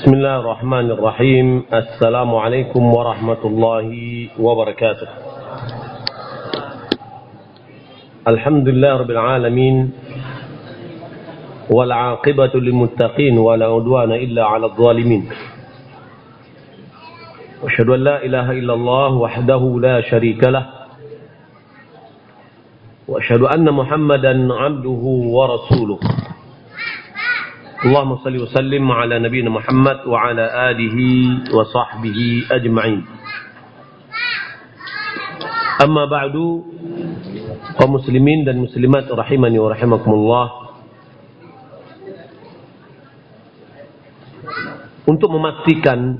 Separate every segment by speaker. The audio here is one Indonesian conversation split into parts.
Speaker 1: بسم الله الرحمن الرحيم السلام عليكم ورحمة الله وبركاته الحمد لله رب العالمين والعاقبة للمتقين ولا عدوان إلا على الظالمين واشهد أن لا إله إلا الله وحده لا شريك له واشهد أن محمدا عبده ورسوله اللهم صل وسلم على نبينا محمد وعلى آله وصحبه أجمعين أما بعد kaum muslimin dan muslimat rahimani wa rahimakumullah untuk memastikan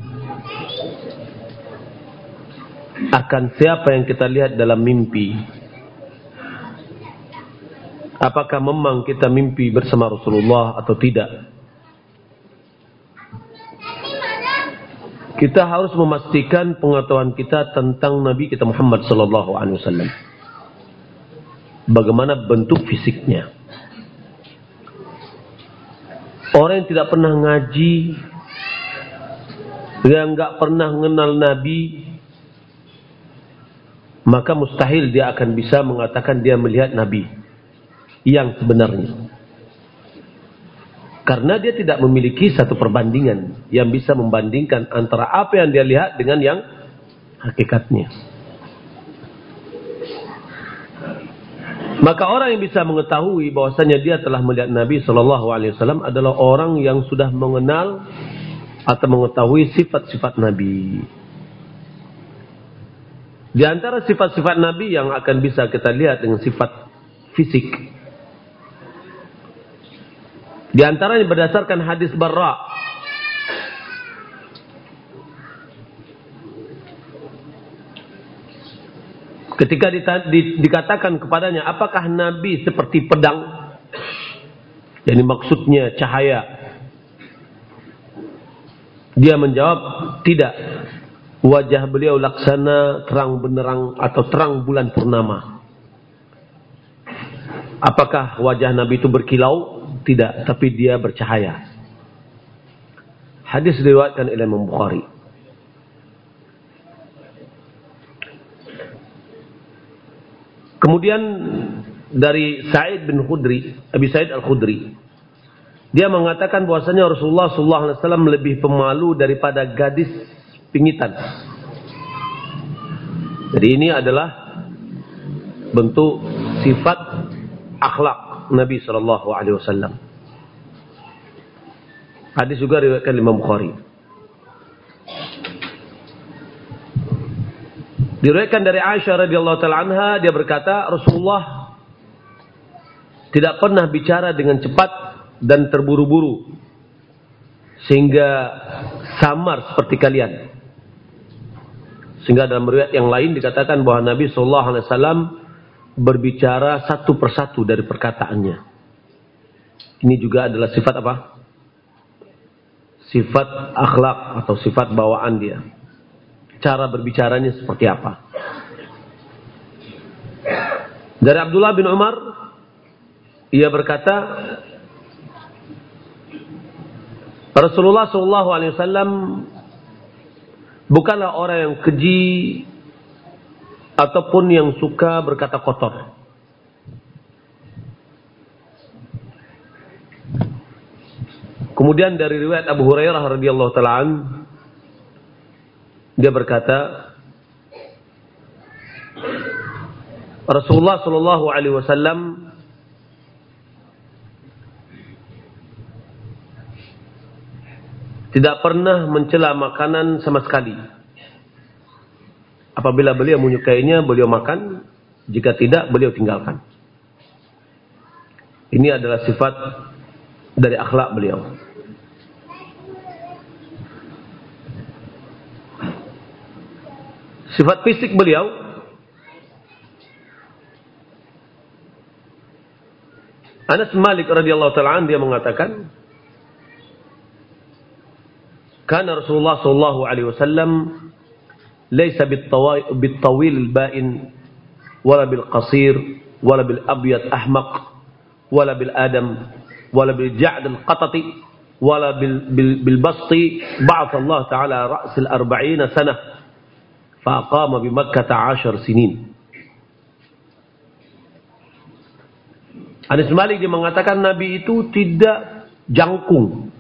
Speaker 1: akan siapa yang kita lihat dalam mimpi apakah memang kita mimpi bersama Rasulullah atau tidak kita harus memastikan pengetahuan kita tentang Nabi kita Muhammad sallallahu alaihi wasallam. Bagaimana bentuk fisiknya? Orang yang tidak pernah ngaji, yang enggak pernah mengenal Nabi, maka mustahil dia akan bisa mengatakan dia melihat Nabi yang sebenarnya. Karena dia tidak memiliki satu perbandingan yang bisa membandingkan antara apa yang dia lihat dengan yang hakikatnya. Maka orang yang bisa mengetahui bahwasanya dia telah melihat Nabi Shallallahu Alaihi Wasallam adalah orang yang sudah mengenal atau mengetahui sifat-sifat Nabi. Di antara sifat-sifat Nabi yang akan bisa kita lihat dengan sifat fisik di antaranya berdasarkan hadis Barra. Ketika dikatakan kepadanya, apakah Nabi seperti pedang? Jadi maksudnya cahaya. Dia menjawab, tidak. Wajah beliau laksana terang benerang atau terang bulan purnama. Apakah wajah Nabi itu berkilau? Tidak, tapi dia bercahaya. Hadis diriwayatkan oleh Imam Bukhari. Kemudian dari Sa'id bin Khudri, Abi Sa'id Al-Khudri, dia mengatakan bahwasanya Rasulullah SAW lebih pemalu daripada gadis pingitan. Jadi ini adalah bentuk sifat akhlak Nabi Shallallahu Alaihi Wasallam. Hadis juga riwayatkan Imam Bukhari. Diriwayatkan dari Aisyah radhiyallahu taala anha dia berkata Rasulullah tidak pernah bicara dengan cepat dan terburu-buru sehingga samar seperti kalian. Sehingga dalam riwayat yang lain dikatakan bahwa Nabi sallallahu alaihi wasallam berbicara satu persatu dari perkataannya. Ini juga adalah sifat apa? Sifat akhlak atau sifat bawaan dia. Cara berbicaranya seperti apa? Dari Abdullah bin Umar, ia berkata, Rasulullah SAW bukanlah orang yang keji ataupun yang suka berkata kotor. Kemudian dari riwayat Abu Hurairah radhiyallahu taala dia berkata Rasulullah sallallahu alaihi wasallam tidak pernah mencela makanan sama sekali Apabila beliau menyukainya, beliau makan. Jika tidak, beliau tinggalkan. Ini adalah sifat dari akhlak beliau. Sifat fisik beliau Anas Malik radhiyallahu taala dia mengatakan Karena Rasulullah sallallahu alaihi wasallam ليس بالطويل البائن ولا بالقصير ولا بالأبيض أحمق ولا بالآدم ولا بالجعد القططي ولا بالبسط بعث الله تعالى رأس الأربعين سنة فأقام بمكة عشر سنين Anis Malik dia mengatakan Nabi itu tidak jangkung.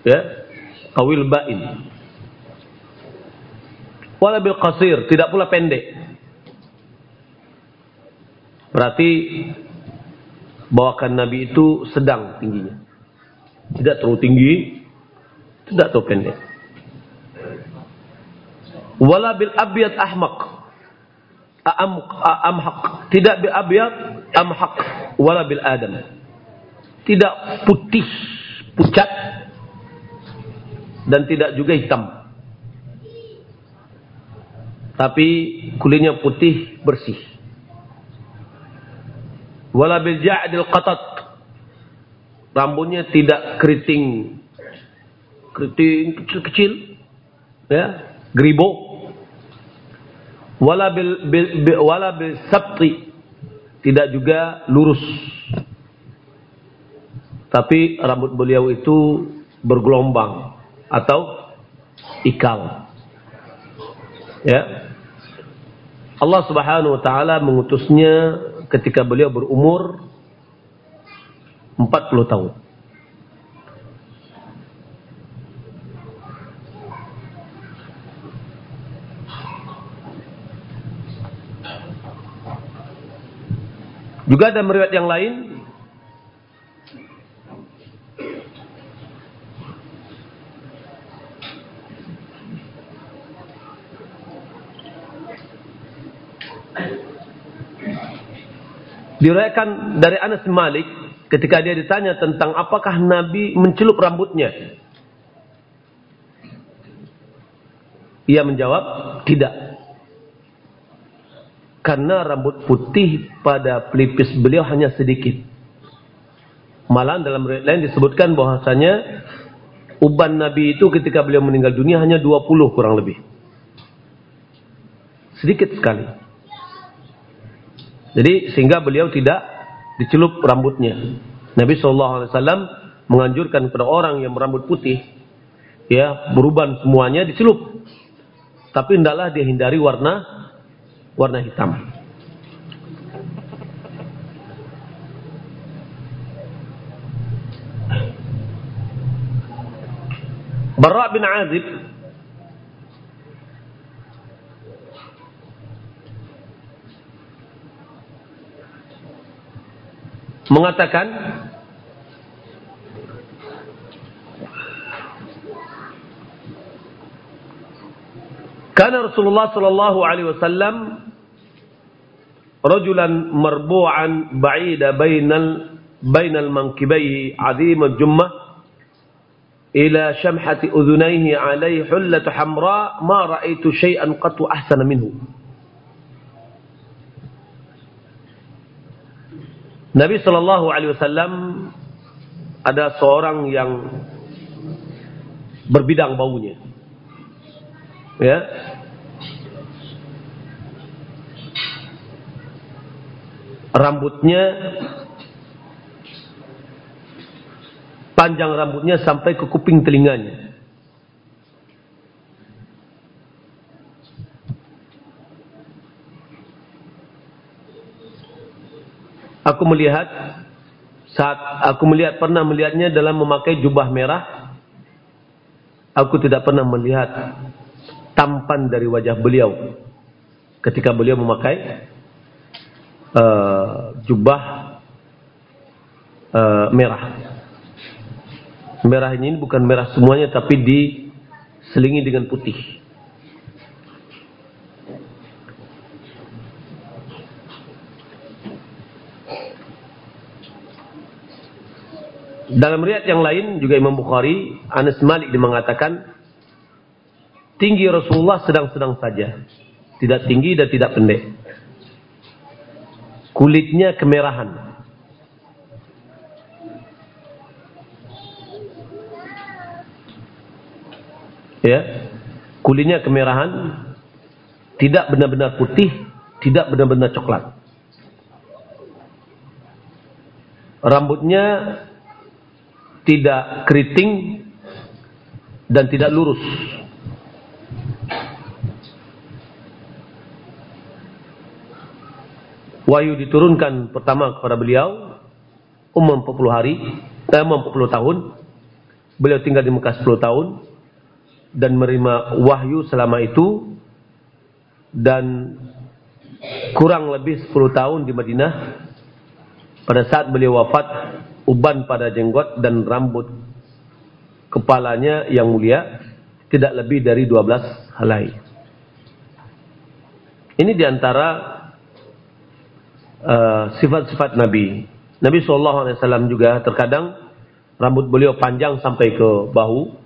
Speaker 1: Ya. Tawil bain. Wala bil qasir, tidak pula pendek. Berarti bawakan Nabi itu sedang tingginya. Tidak terlalu tinggi, tidak terlalu pendek. Wala bil abyad ahmaq am, amhaq. Tidak bil abyad amhaq wala bil adam. Tidak putih pucat dan tidak juga hitam. Tapi kulitnya putih bersih. Wala bil ja'dil qatat. Rambutnya tidak keriting. Keriting kecil-kecil ya, geribok wala bil, bil wala bil sabti. Tidak juga lurus. Tapi rambut beliau itu bergelombang atau ikal. Ya Allah Subhanahu wa taala mengutusnya ketika beliau berumur 40 tahun. Juga ada meriwayat yang lain Diriwayatkan dari Anas Malik ketika dia ditanya tentang apakah Nabi mencelup rambutnya. Ia menjawab, tidak. Karena rambut putih pada pelipis beliau hanya sedikit. Malah dalam riwayat lain disebutkan bahwasanya uban Nabi itu ketika beliau meninggal dunia hanya 20 kurang lebih. Sedikit sekali. Jadi sehingga beliau tidak dicelup rambutnya. Nabi SAW menganjurkan kepada orang yang berambut putih ya beruban semuanya dicelup. Tapi hendaklah dia hindari warna warna hitam. Barra bin Azib mengatakan Karena Rasulullah sallallahu alaihi wasallam rajulan marbu'an ba'ida bainal bainal mankibaihi 'azim al-jummah ila shamhati udhunayhi 'alayhi hullatu hamra ma ra'aitu shay'an qattu ahsana minhu Nabi sallallahu alaihi wasallam ada seorang yang berbidang baunya. Ya. Rambutnya panjang rambutnya sampai ke kuping telinganya aku melihat saat aku melihat pernah melihatnya dalam memakai jubah merah aku tidak pernah melihat tampan dari wajah beliau ketika beliau memakai uh, jubah uh, merah. Merah ini bukan merah semuanya tapi diselingi dengan putih. Dalam riwayat yang lain juga Imam Bukhari, Anas Malik dia mengatakan Tinggi Rasulullah sedang-sedang saja. Tidak tinggi dan tidak pendek. Kulitnya kemerahan. Ya. Kulitnya kemerahan. Tidak benar-benar putih. Tidak benar-benar coklat. Rambutnya tidak keriting dan tidak lurus. Wahyu diturunkan pertama kepada beliau umur 40 hari, eh, umur 40 tahun. Beliau tinggal di Mekah 10 tahun dan menerima wahyu selama itu dan kurang lebih 10 tahun di Madinah pada saat beliau wafat uban pada jenggot dan rambut kepalanya yang mulia tidak lebih dari 12 helai. Ini di antara Eh, sifat-sifat uh, Nabi. Nabi SAW juga terkadang rambut beliau panjang sampai ke bahu,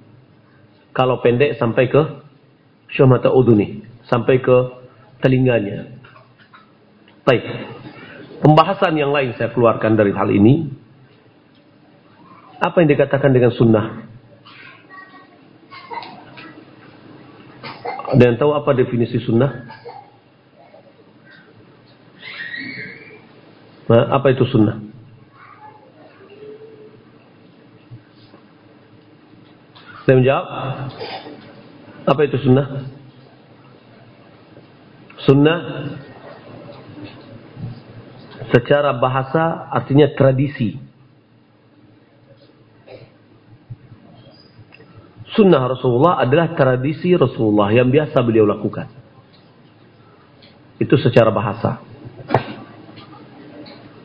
Speaker 1: kalau pendek sampai ke syamata uduni, sampai ke telinganya. Baik. Pembahasan yang lain saya keluarkan dari hal ini. Apa yang dikatakan dengan sunnah? Ada yang tahu apa definisi sunnah? Nah, apa itu sunnah? Saya menjawab. Apa itu sunnah? Sunnah secara bahasa artinya tradisi. Sunnah Rasulullah adalah tradisi Rasulullah yang biasa beliau lakukan. Itu secara bahasa.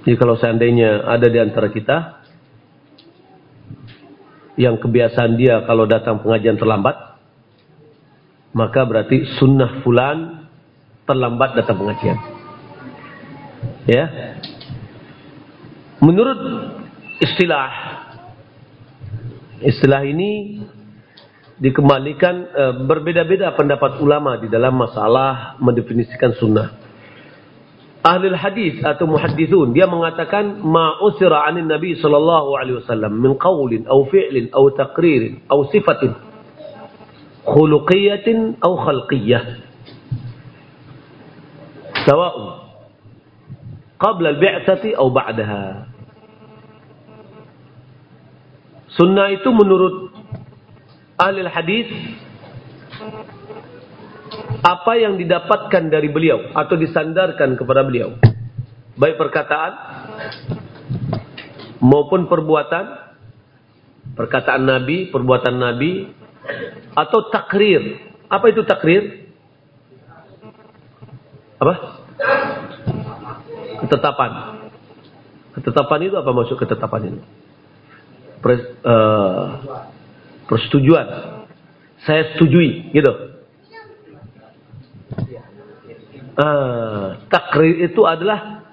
Speaker 1: Jadi kalau seandainya ada di antara kita yang kebiasaan dia kalau datang pengajian terlambat, maka berarti sunnah fulan terlambat datang pengajian. Ya. Menurut istilah istilah ini dikembalikan e, berbeda-beda pendapat ulama di dalam masalah mendefinisikan sunnah. Ahli hadis atau muhaddithun dia mengatakan ma usira 'anin nabi sallallahu alaihi wasallam min qaulin aw fi'lin aw taqririn aw sifatin khuluqiyatin aw khalqiyyah sawa'un. Qabla al-bi'tsati aw ba'daha. Sunnah itu menurut ahli hadis apa yang didapatkan dari beliau atau disandarkan kepada beliau? Baik perkataan maupun perbuatan perkataan nabi perbuatan nabi atau takrir. Apa itu takrir? Apa? Ketetapan. Ketetapan itu apa maksud ketetapan ini? Pres, uh, persetujuan saya setujui gitu Uh, takrir itu adalah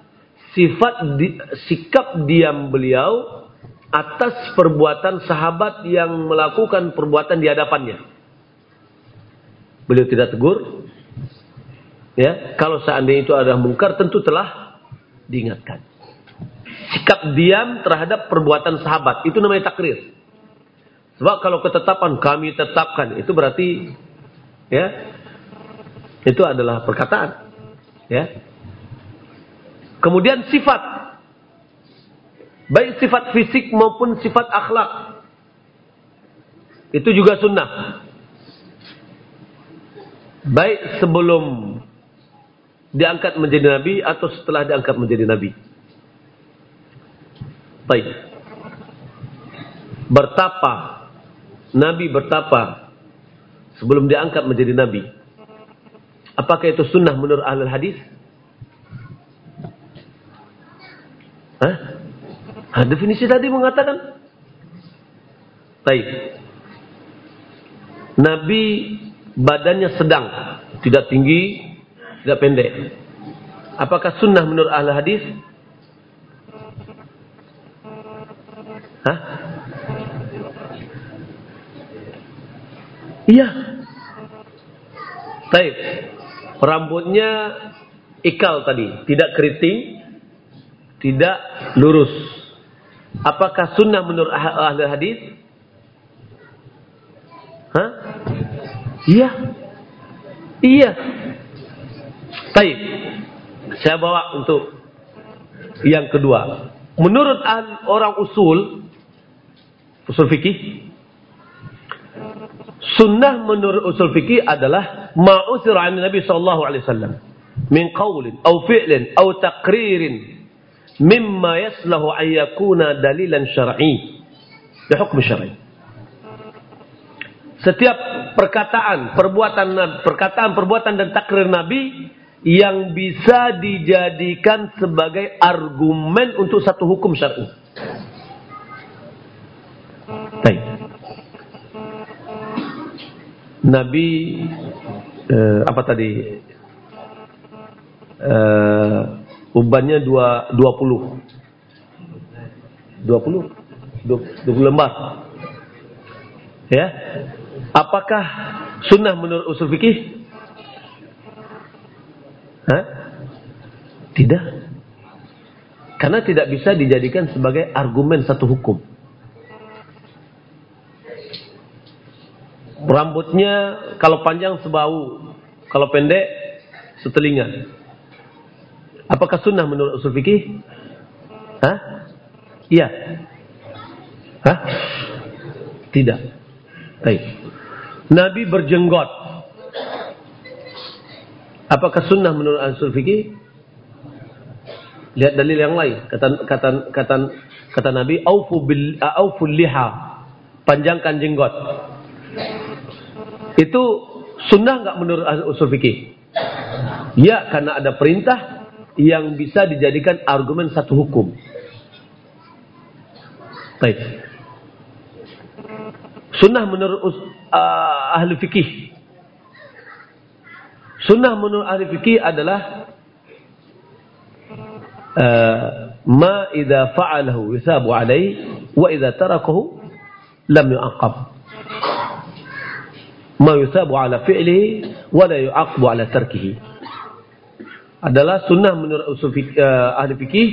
Speaker 1: sifat di, sikap diam beliau atas perbuatan sahabat yang melakukan perbuatan di hadapannya. Beliau tidak tegur. Ya, kalau seandainya itu adalah mungkar tentu telah diingatkan. Sikap diam terhadap perbuatan sahabat itu namanya takrir. Sebab kalau ketetapan kami tetapkan itu berarti ya itu adalah perkataan. Ya. Kemudian sifat. Baik sifat fisik maupun sifat akhlak. Itu juga sunnah. Baik sebelum diangkat menjadi nabi atau setelah diangkat menjadi nabi. Baik. Bertapa. Nabi bertapa sebelum diangkat menjadi nabi. Apakah itu sunnah menurut ahli hadis? Hah? Nah, definisi tadi mengatakan Baik. Nabi badannya sedang, tidak tinggi, tidak pendek. Apakah sunnah menurut ahli hadis? Hah? Iya. Baik rambutnya ikal tadi, tidak keriting, tidak lurus. Apakah sunnah menurut ah-, ahli hadis? Hah? Iya. Iya. Baik. Saya bawa untuk yang kedua. Menurut orang usul, usul fikih. Sunnah menurut usul fikih adalah ma'usir an Nabi sallallahu alaihi wasallam min qaulin aw fi'lin aw taqririn mimma yaslahu an yakuna dalilan syar'i di hukum syar'i. Setiap perkataan, perbuatan perkataan, perbuatan dan takrir Nabi yang bisa dijadikan sebagai argumen untuk satu hukum syar'i. Nabi eh, apa tadi? Eh, ubannya dua, dua puluh. Dua puluh? Dua, puluh lembar. Ya. Apakah sunnah menurut usul fikih? Hah? Tidak. Karena tidak bisa dijadikan sebagai argumen satu hukum. Rambutnya kalau panjang sebau, kalau pendek setelinga. Apakah sunnah menurut usul fikih? Hah? Iya. Hah? Tidak. Baik. Nabi berjenggot. Apakah sunnah menurut usul fikih? Lihat dalil yang lain. Kata kata kata kata Nabi, "Aufu bil aufu liha." Panjangkan jenggot. Itu sunnah nggak menurut usul fikih? Ya, karena ada perintah yang bisa dijadikan argumen satu hukum. Baik. Sunnah menurut uh, ahli fikih. Sunnah menurut ahli fikih adalah uh, ma idza fa'alahu yusabu alaihi wa idza tarakahu lam yu'aqab ma yusabu ala fi'lihi wa la yu'aqbu ala tarkihi. Adalah sunnah menurut usul fikih, uh, ahli fikih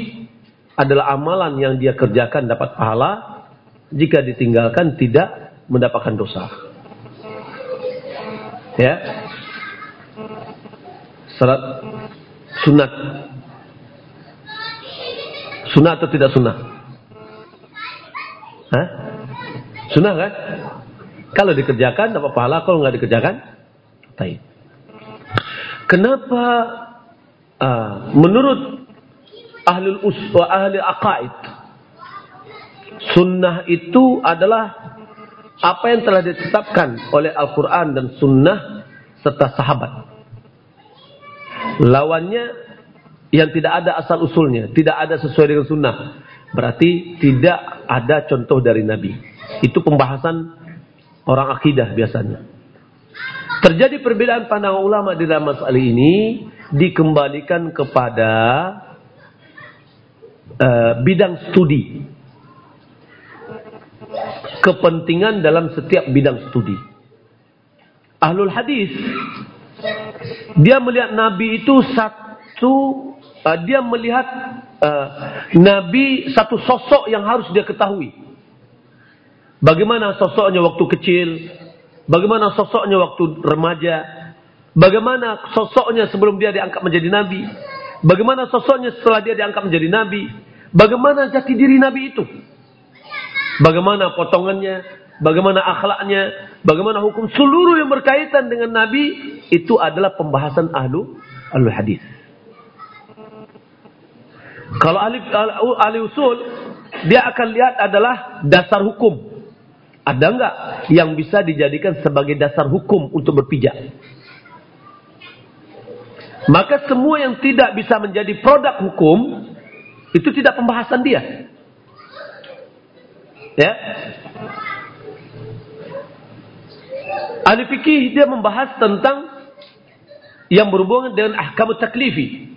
Speaker 1: adalah amalan yang dia kerjakan dapat pahala jika ditinggalkan tidak mendapatkan dosa. Ya. Salat sunat. Sunat atau tidak sunat? Hah? Sunat kan? Kalau dikerjakan dapat pahala, kalau nggak dikerjakan, taib. Kenapa uh, menurut ahli uswa ahli aqaid sunnah itu adalah apa yang telah ditetapkan oleh Al-Quran dan Sunnah serta sahabat. Lawannya yang tidak ada asal usulnya, tidak ada sesuai dengan Sunnah, berarti tidak ada contoh dari Nabi. Itu pembahasan orang akidah biasanya. Terjadi perbedaan pandangan ulama di dalam masalah ini dikembalikan kepada uh, bidang studi. Kepentingan dalam setiap bidang studi. Ahlul hadis dia melihat Nabi itu satu uh, dia melihat uh, Nabi satu sosok yang harus dia ketahui. Bagaimana sosoknya waktu kecil? Bagaimana sosoknya waktu remaja? Bagaimana sosoknya sebelum dia diangkat menjadi nabi? Bagaimana sosoknya setelah dia diangkat menjadi nabi? Bagaimana jati diri nabi itu? Bagaimana potongannya? Bagaimana akhlaknya? Bagaimana hukum seluruh yang berkaitan dengan nabi itu adalah pembahasan ahlu ahlu hadis. Kalau ahli, ahli usul dia akan lihat adalah dasar hukum. Ada enggak yang bisa dijadikan sebagai dasar hukum untuk berpijak? Maka semua yang tidak bisa menjadi produk hukum itu tidak pembahasan dia. Ya. Ahli fikih dia membahas tentang yang berhubungan dengan ahkam taklifi.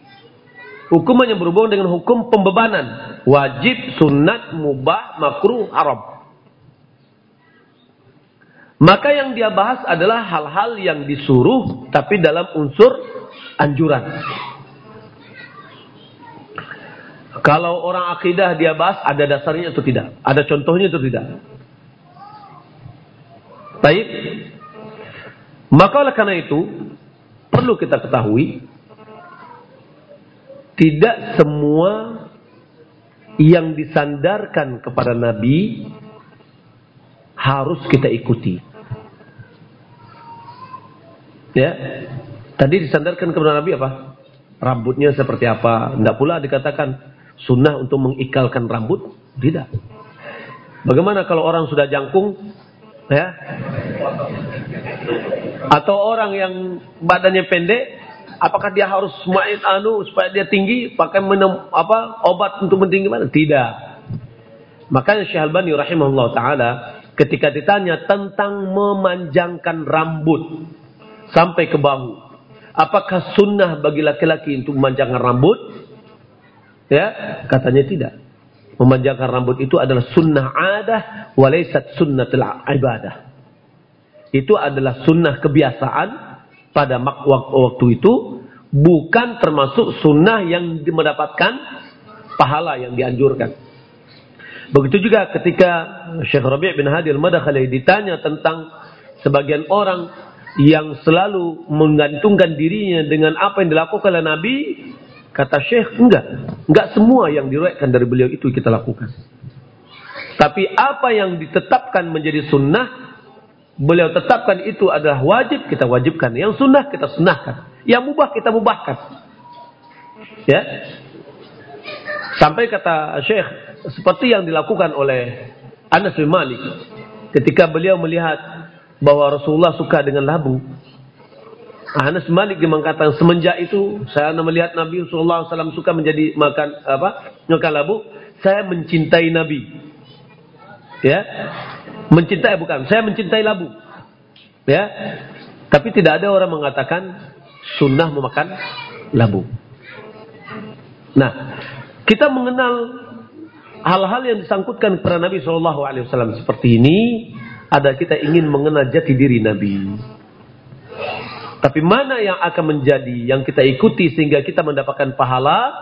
Speaker 1: Hukuman yang berhubungan dengan hukum pembebanan. Wajib, sunat, mubah, makruh, haram. Maka yang dia bahas adalah hal-hal yang disuruh tapi dalam unsur anjuran. Kalau orang akidah dia bahas ada dasarnya atau tidak? Ada contohnya atau tidak? Baik. Maka oleh karena itu perlu kita ketahui tidak semua yang disandarkan kepada Nabi harus kita ikuti. Ya. Tadi disandarkan kepada Nabi apa? Rambutnya seperti apa? Tidak pula dikatakan sunnah untuk mengikalkan rambut. Tidak. Bagaimana kalau orang sudah jangkung? Ya. Atau orang yang badannya pendek, apakah dia harus main anu supaya dia tinggi pakai minum apa obat untuk mentinggi mana? Tidak. Makanya Syekh Albani rahimahullah taala ketika ditanya tentang memanjangkan rambut sampai ke bahu, apakah sunnah bagi laki-laki untuk memanjangkan rambut? Ya, katanya tidak. Memanjangkan rambut itu adalah sunnah adah, walaisat sunnatul ibadah. Itu adalah sunnah kebiasaan pada waktu itu, bukan termasuk sunnah yang mendapatkan pahala yang dianjurkan. Begitu juga ketika Syekh Rabi' bin Hadi al-Madakhali ditanya tentang sebagian orang yang selalu menggantungkan dirinya dengan apa yang dilakukan oleh Nabi, kata Syekh, enggak. Enggak semua yang diriwayatkan dari beliau itu kita lakukan. Tapi apa yang ditetapkan menjadi sunnah, beliau tetapkan itu adalah wajib, kita wajibkan. Yang sunnah, kita sunnahkan. Yang mubah, kita mubahkan. Ya, Sampai kata Syekh, seperti yang dilakukan oleh Anas bin Malik. Ketika beliau melihat bahwa Rasulullah suka dengan labu. Anas Malik dia mengatakan, semenjak itu saya melihat Nabi Rasulullah SAW suka menjadi makan apa makan labu. Saya mencintai Nabi. Ya, mencintai bukan, saya mencintai labu. Ya, tapi tidak ada orang mengatakan sunnah memakan labu. Nah, kita mengenal hal-hal yang disangkutkan kepada Nabi Shallallahu Alaihi Wasallam seperti ini, ada kita ingin mengenal jati diri Nabi. Tapi mana yang akan menjadi yang kita ikuti sehingga kita mendapatkan pahala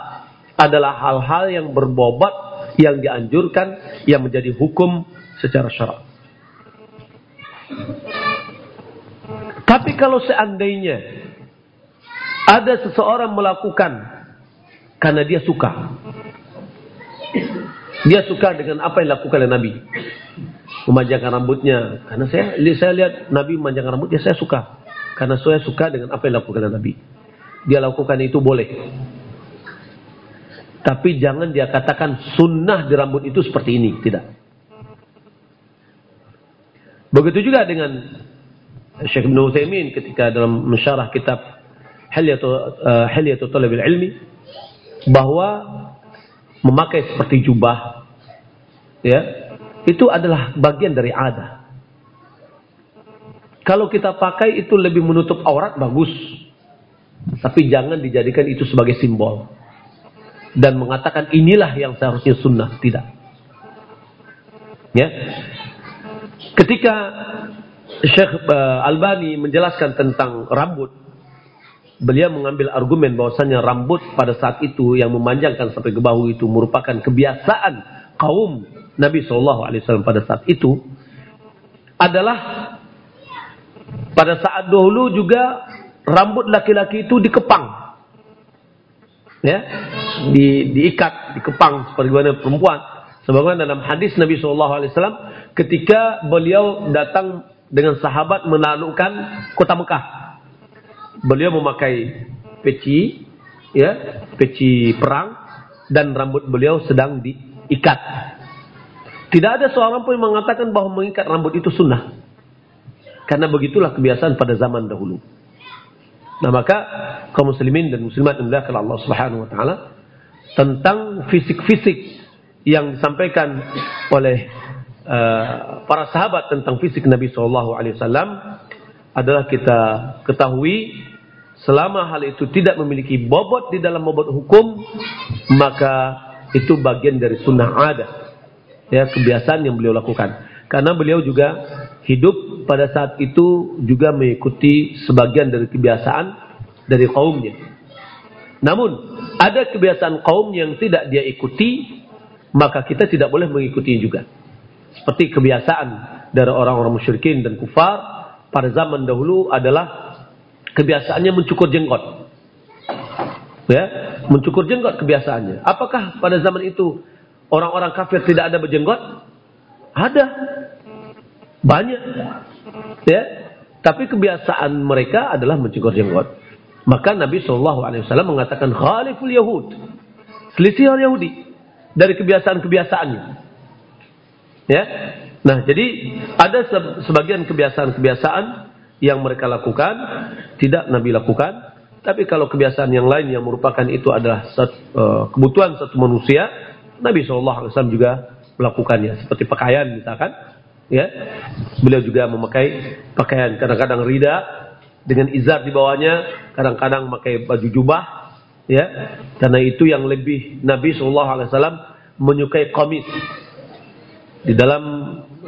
Speaker 1: adalah hal-hal yang berbobot yang dianjurkan yang menjadi hukum secara syarak. Tapi kalau seandainya ada seseorang melakukan karena dia suka. Dia suka dengan apa yang dilakukan oleh Nabi. Memanjangkan rambutnya. Karena saya saya lihat Nabi memanjangkan rambutnya, saya suka. Karena saya suka dengan apa yang dilakukan Nabi. Dia lakukan itu boleh. Tapi jangan dia katakan sunnah di rambut itu seperti ini. Tidak. Begitu juga dengan Syekh Ibn Uthaymin ketika dalam mensyarah kitab Hilyatu, uh, Hilyatu Talabil Ilmi bahwa memakai seperti jubah ya itu adalah bagian dari ada. Kalau kita pakai itu lebih menutup aurat bagus. Tapi jangan dijadikan itu sebagai simbol. Dan mengatakan inilah yang seharusnya sunnah. Tidak. Ya. Ketika Syekh eh, Albani menjelaskan tentang rambut beliau mengambil argumen bahwasanya rambut pada saat itu yang memanjangkan sampai ke bahu itu merupakan kebiasaan kaum Nabi Shallallahu Alaihi Wasallam pada saat itu adalah pada saat dahulu juga rambut laki-laki itu dikepang, ya, di, diikat, dikepang seperti mana perempuan. Sebagaimana dalam hadis Nabi Shallallahu Alaihi Wasallam ketika beliau datang dengan sahabat menaklukkan kota Mekah beliau memakai peci, ya, peci perang dan rambut beliau sedang diikat. Tidak ada seorang pun yang mengatakan bahwa mengikat rambut itu sunnah. Karena begitulah kebiasaan pada zaman dahulu. Nah maka kaum muslimin dan muslimat yang dimuliakan Allah Subhanahu wa taala tentang fisik-fisik yang disampaikan oleh uh, para sahabat tentang fisik Nabi Shallallahu alaihi wasallam adalah kita ketahui selama hal itu tidak memiliki bobot di dalam bobot hukum maka itu bagian dari sunnah ada ya kebiasaan yang beliau lakukan karena beliau juga hidup pada saat itu juga mengikuti sebagian dari kebiasaan dari kaumnya namun ada kebiasaan kaum yang tidak dia ikuti maka kita tidak boleh mengikuti juga seperti kebiasaan dari orang-orang musyrikin dan kufar pada zaman dahulu adalah kebiasaannya mencukur jenggot. Ya, mencukur jenggot kebiasaannya. Apakah pada zaman itu orang-orang kafir tidak ada berjenggot? Ada. Banyak. Ya. Tapi kebiasaan mereka adalah mencukur jenggot. Maka Nabi Shallallahu Alaihi Wasallam mengatakan khaliful Yahud, selisih orang Yahudi dari kebiasaan-kebiasaannya. Ya, nah jadi ada sebagian kebiasaan-kebiasaan yang mereka lakukan tidak Nabi lakukan, tapi kalau kebiasaan yang lain yang merupakan itu adalah uh, kebutuhan satu manusia, Nabi Shallallahu Alaihi Wasallam juga melakukannya seperti pakaian misalkan, ya. Beliau juga memakai pakaian kadang-kadang rida dengan izar di bawahnya, kadang-kadang memakai baju jubah, ya. Karena itu yang lebih Nabi Shallallahu Alaihi Wasallam menyukai komis di dalam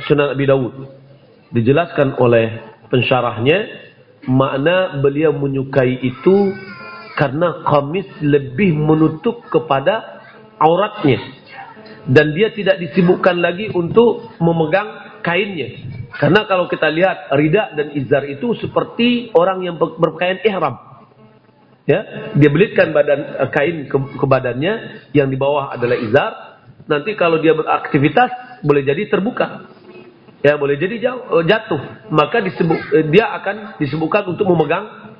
Speaker 1: Sunan Abi Dawud. Dijelaskan oleh pensyarahnya makna beliau menyukai itu karena komis lebih menutup kepada auratnya dan dia tidak disibukkan lagi untuk memegang kainnya karena kalau kita lihat rida dan izar itu seperti orang yang berpakaian ihram. Ya, dia belitkan badan eh, kain ke, ke badannya, yang di bawah adalah izar. Nanti kalau dia beraktivitas boleh jadi terbuka. Ya, boleh jadi eh, jatuh. Maka disebut, eh, dia akan disebutkan untuk memegang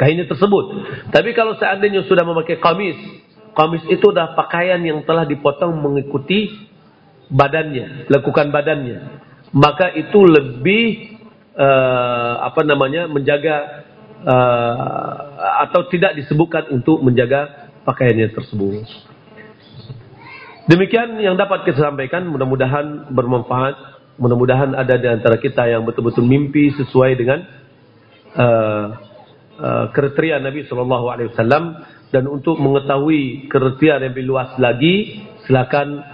Speaker 1: kainnya tersebut. Tapi kalau seandainya sudah memakai kamis, kamis itu adalah pakaian yang telah dipotong mengikuti badannya, lekukan badannya. Maka itu lebih uh, apa namanya menjaga uh, atau tidak disebutkan untuk menjaga pakaiannya tersebut. Demikian yang dapat kita sampaikan, mudah-mudahan bermanfaat, mudah-mudahan ada di antara kita yang betul-betul mimpi sesuai dengan uh, uh, kriteria Nabi Shallallahu Alaihi Wasallam dan untuk mengetahui yang lebih luas lagi, silakan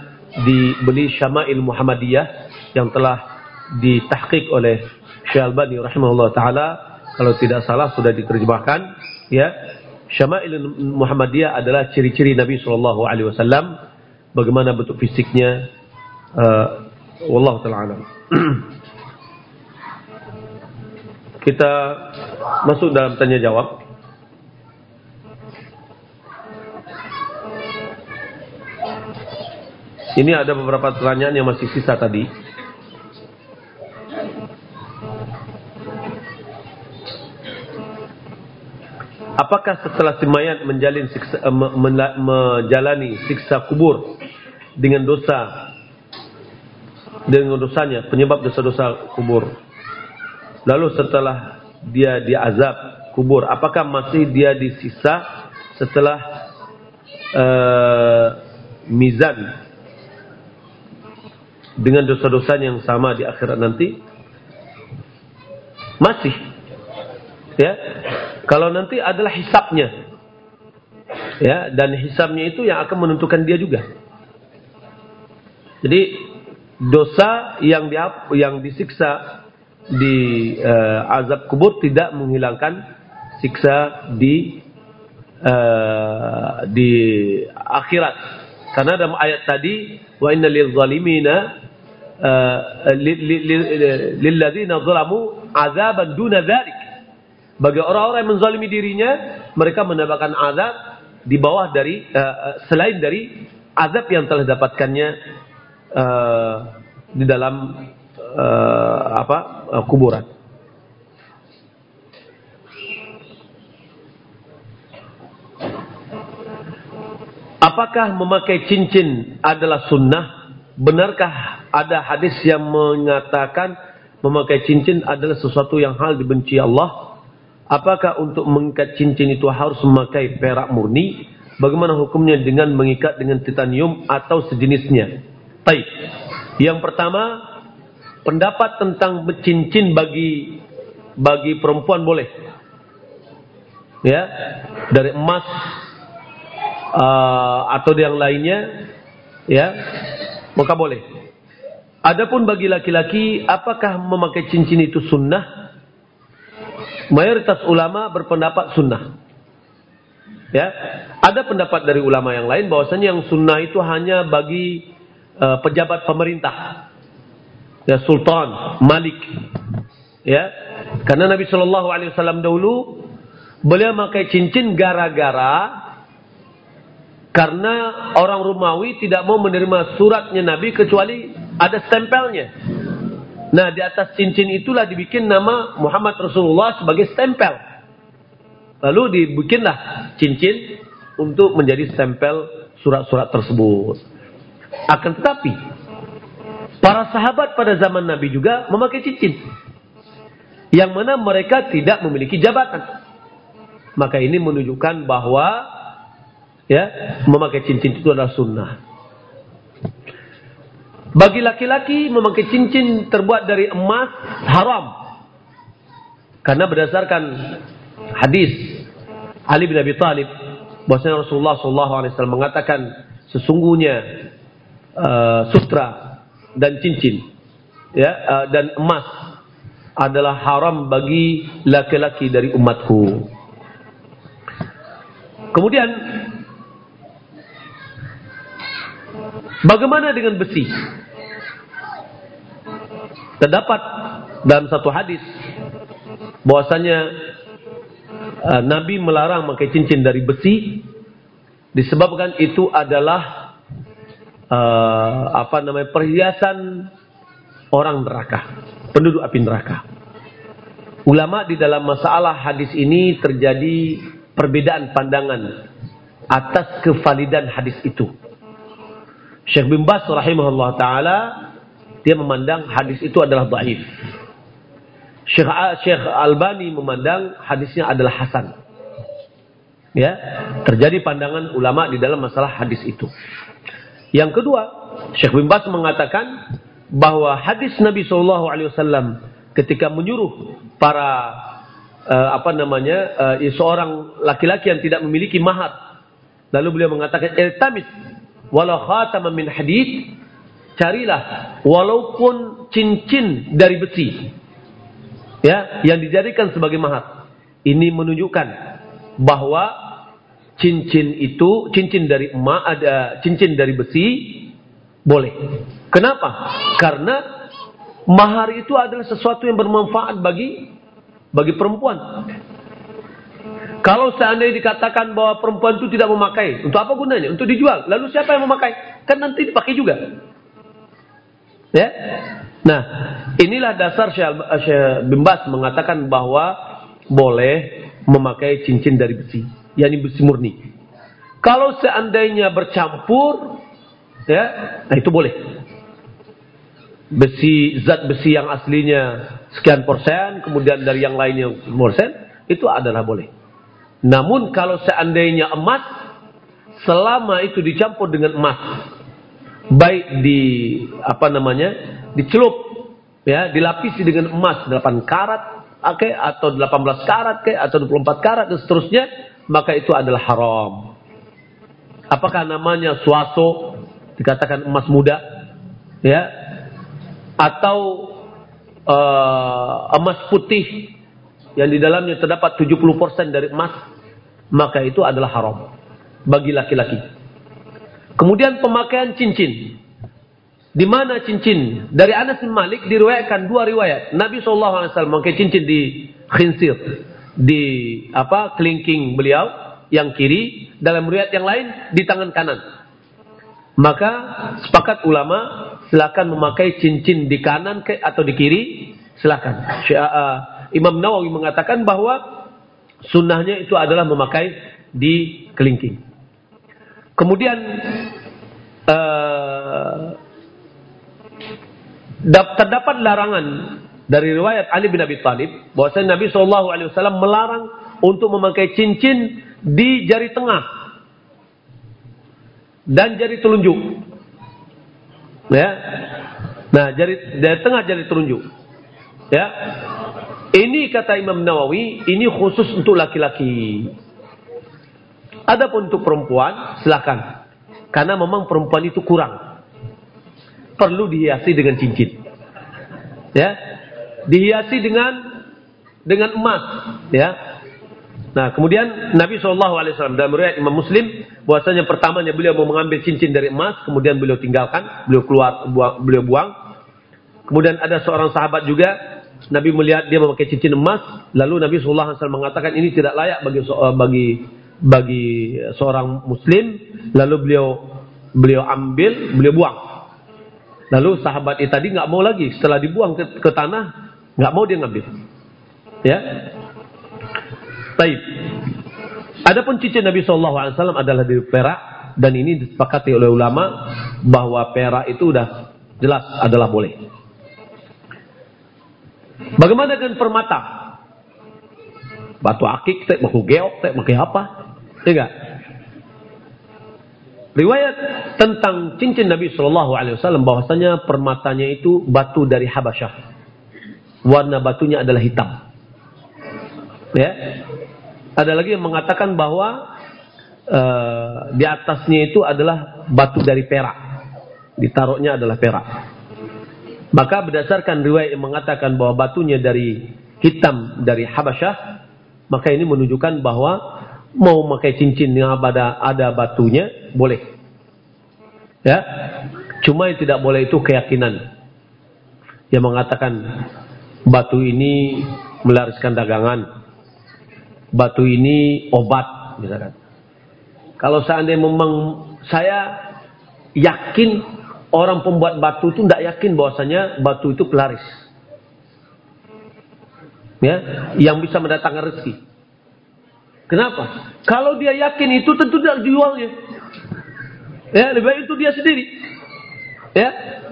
Speaker 1: dibeli Syama'il Muhammadiyah yang telah ditahqiq oleh Syekh Albani rahimahullah taala. Kalau tidak salah sudah diterjemahkan ya. Syama'il Muhammadiyah adalah ciri-ciri Nabi sallallahu alaihi wasallam. Bagaimana bentuk fisiknya uh, wallahu taala alam. Kita masuk dalam tanya jawab Ini ada beberapa pertanyaan yang masih sisa tadi. Apakah setelah si mayat menjalin siksa, uh, menjalani siksa kubur dengan dosa dengan dosanya penyebab dosa-dosa kubur lalu setelah dia diazab kubur apakah masih dia disisa setelah uh, mizan dengan dosa-dosanya yang sama di akhirat nanti masih ya kalau nanti adalah hisapnya. Ya, dan hisapnya itu yang akan menentukan dia juga. Jadi dosa yang di, yang disiksa di uh, azab kubur tidak menghilangkan siksa di uh, di akhirat. Karena dalam ayat tadi wa lil lil ladzina zalamu azaban duna dzalik. Bagi orang-orang yang menzalimi dirinya, mereka mendapatkan azab di bawah dari uh, selain dari azab yang telah dapatkannya uh, di dalam apa kuburan. Apakah memakai cincin adalah sunnah? Benarkah ada hadis yang mengatakan memakai cincin adalah sesuatu yang hal dibenci Allah? Apakah untuk mengikat cincin itu harus memakai perak murni? Bagaimana hukumnya dengan mengikat dengan titanium atau sejenisnya? Baik. Yang pertama, pendapat tentang cincin bagi bagi perempuan boleh. Ya, dari emas uh, atau yang lainnya, ya, maka boleh. Adapun bagi laki-laki, apakah memakai cincin itu sunnah? mayoritas ulama berpendapat sunnah. Ya, ada pendapat dari ulama yang lain bahwasanya yang sunnah itu hanya bagi uh, pejabat pemerintah, ya sultan, malik, ya. Karena Nabi Shallallahu Alaihi Wasallam dahulu beliau pakai cincin gara-gara karena orang Romawi tidak mau menerima suratnya Nabi kecuali ada stempelnya. Nah, di atas cincin itulah dibikin nama Muhammad Rasulullah sebagai stempel. Lalu dibikinlah cincin untuk menjadi stempel surat-surat tersebut. Akan tetapi, para sahabat pada zaman Nabi juga memakai cincin. Yang mana mereka tidak memiliki jabatan. Maka ini menunjukkan bahwa ya memakai cincin itu adalah sunnah. Bagi laki-laki memakai cincin terbuat dari emas haram. Karena berdasarkan hadis Ali bin Abi Thalib bahwasanya Rasulullah sallallahu alaihi wasallam mengatakan sesungguhnya uh, sutra dan cincin ya uh, dan emas adalah haram bagi laki-laki dari umatku. Kemudian Bagaimana dengan besi? Terdapat dalam satu hadis bahwasanya uh, Nabi melarang memakai cincin dari besi disebabkan itu adalah uh, apa namanya perhiasan orang neraka, penduduk api neraka. Ulama di dalam masalah hadis ini terjadi perbedaan pandangan atas kevalidan hadis itu. Syekh bin Bas rahimahullah taala dia memandang hadis itu adalah dhaif. Syekh Syekh Albani memandang hadisnya adalah hasan. Ya, terjadi pandangan ulama di dalam masalah hadis itu. Yang kedua, Syekh bin Bas mengatakan bahwa hadis Nabi Shallallahu Alaihi Wasallam ketika menyuruh para uh, apa namanya uh, seorang laki-laki yang tidak memiliki mahar, lalu beliau mengatakan iltamis walau khataman min hadid carilah walaupun cincin dari besi. Ya yang dijadikan sebagai mahar. Ini menunjukkan bahwa cincin itu cincin dari emas ada cincin dari besi boleh. Kenapa? Karena mahar itu adalah sesuatu yang bermanfaat bagi bagi perempuan kalau seandainya dikatakan bahwa perempuan itu tidak memakai, untuk apa gunanya? Untuk dijual. Lalu siapa yang memakai? Kan nanti dipakai juga. Ya. Nah, inilah dasar Syekh bin Bas mengatakan bahwa boleh memakai cincin dari besi, yakni besi murni. Kalau seandainya bercampur, ya, nah itu boleh. Besi zat besi yang aslinya sekian persen, kemudian dari yang lainnya persen, itu adalah boleh. Namun kalau seandainya emas, selama itu dicampur dengan emas, baik di apa namanya, dicelup, ya, dilapisi dengan emas 8 karat, oke, okay, atau 18 karat, okay, atau 24 karat dan seterusnya, maka itu adalah haram. Apakah namanya suaso, dikatakan emas muda, ya, atau uh, emas putih yang di dalamnya terdapat 70% dari emas, maka itu adalah haram bagi laki-laki. Kemudian pemakaian cincin. Di mana cincin? Dari Anas bin Malik diriwayatkan dua riwayat. Nabi SAW memakai cincin di khinsir. Di apa kelingking beliau yang kiri. Dalam riwayat yang lain di tangan kanan. Maka sepakat ulama silakan memakai cincin di kanan atau di kiri. Silakan. Imam Nawawi mengatakan bahwa sunnahnya itu adalah memakai di kelingking. Kemudian uh, terdapat larangan dari riwayat Ali bin Abi Thalib bahwasanya Nabi Shallallahu Alaihi Wasallam melarang untuk memakai cincin di jari tengah dan jari telunjuk. Ya, nah jari dari tengah jari telunjuk. Ya, ini kata Imam Nawawi, ini khusus untuk laki-laki. Adapun untuk perempuan, silakan. Karena memang perempuan itu kurang. Perlu dihiasi dengan cincin. Ya. Dihiasi dengan dengan emas, ya. Nah, kemudian Nabi SAW dalam riwayat Imam Muslim bahwasanya pertamanya beliau mau mengambil cincin dari emas, kemudian beliau tinggalkan, beliau keluar, beliau buang. Kemudian ada seorang sahabat juga Nabi melihat dia memakai cincin emas, lalu Nabi SAW mengatakan ini tidak layak bagi eh, bagi bagi seorang muslim, lalu beliau beliau ambil, beliau buang. Lalu sahabat itu tadi nggak mau lagi setelah dibuang ke, ke tanah nggak mau dia ngambil. Ya. Baik. Adapun cincin Nabi Shallallahu Alaihi Wasallam adalah dari perak dan ini disepakati oleh ulama bahwa perak itu udah jelas adalah boleh. Bagaimana dengan permata? Batu akik, tek, batu geok, tek, pakai apa? Tidak. Ya Riwayat tentang cincin Nabi Shallallahu Alaihi Wasallam bahwasanya permatanya itu batu dari Habasyah. Warna batunya adalah hitam. Ya. Ada lagi yang mengatakan bahwa uh, di atasnya itu adalah batu dari perak. Ditaruhnya adalah perak. Maka berdasarkan riwayat yang mengatakan bahwa batunya dari hitam dari Habasyah, maka ini menunjukkan bahwa mau pakai cincin yang ada ada batunya boleh. Ya. Cuma yang tidak boleh itu keyakinan. Yang mengatakan batu ini melariskan dagangan. Batu ini obat misalkan. Kalau seandainya memang saya yakin orang pembuat batu itu tidak yakin bahwasanya batu itu pelaris. Ya, yang bisa mendatangkan rezeki. Kenapa? Kalau dia yakin itu tentu tidak dijualnya. Ya, lebih baik itu dia sendiri. Ya,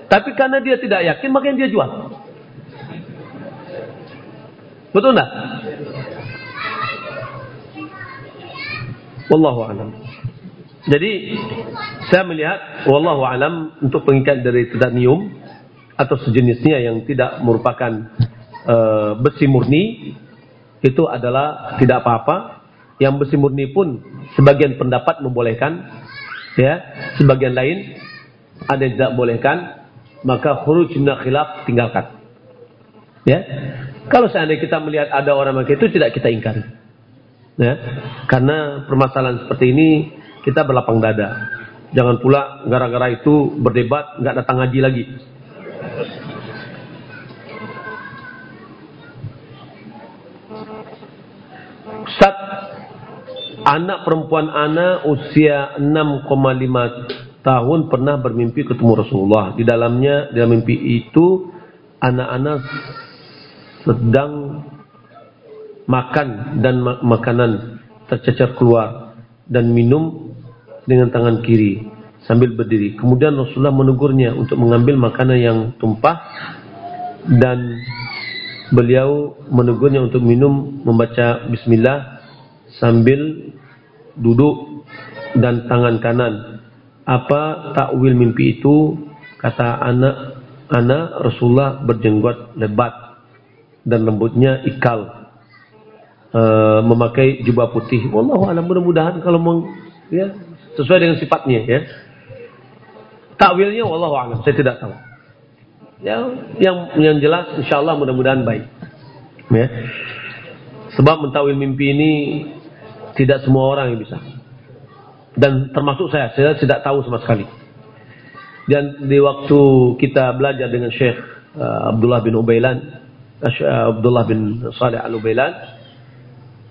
Speaker 1: tapi karena dia tidak yakin makanya dia jual. Betul enggak? Wallahu alam. Jadi saya melihat wallahu alam untuk pengikat dari titanium atau sejenisnya yang tidak merupakan uh, besi murni itu adalah tidak apa-apa yang besi murni pun sebagian pendapat membolehkan, ya, sebagian lain ada yang tidak bolehkan, maka huruf jumlah khilaf tinggalkan. Ya. Kalau seandainya kita melihat ada orang macam itu tidak kita ingkari. Ya. Karena permasalahan seperti ini kita berlapang dada. Jangan pula gara-gara itu berdebat nggak datang ngaji lagi. Ustaz anak perempuan anak usia 6,5 tahun pernah bermimpi ketemu Rasulullah. Di dalamnya, dalam mimpi itu, anak-anak sedang makan dan makanan tercecer keluar dan minum dengan tangan kiri sambil berdiri. Kemudian Rasulullah menegurnya untuk mengambil makanan yang tumpah dan beliau menegurnya untuk minum membaca bismillah sambil duduk dan tangan kanan. Apa takwil mimpi itu? Kata anak anak Rasulullah berjenggot lebat dan rambutnya ikal. E, memakai jubah putih. Wallahu a'lam mudah-mudahan kalau meng, ya sesuai dengan sifatnya ya. Takwilnya wallahu a'lam, saya tidak tahu. Ya, yang yang jelas insyaallah mudah-mudahan baik. Ya. Sebab mentawil mimpi ini tidak semua orang yang bisa. Dan termasuk saya, saya tidak tahu sama sekali. Dan di waktu kita belajar dengan Syekh uh, Abdullah bin Ubailan, Abdullah bin Saleh Al Ubailan,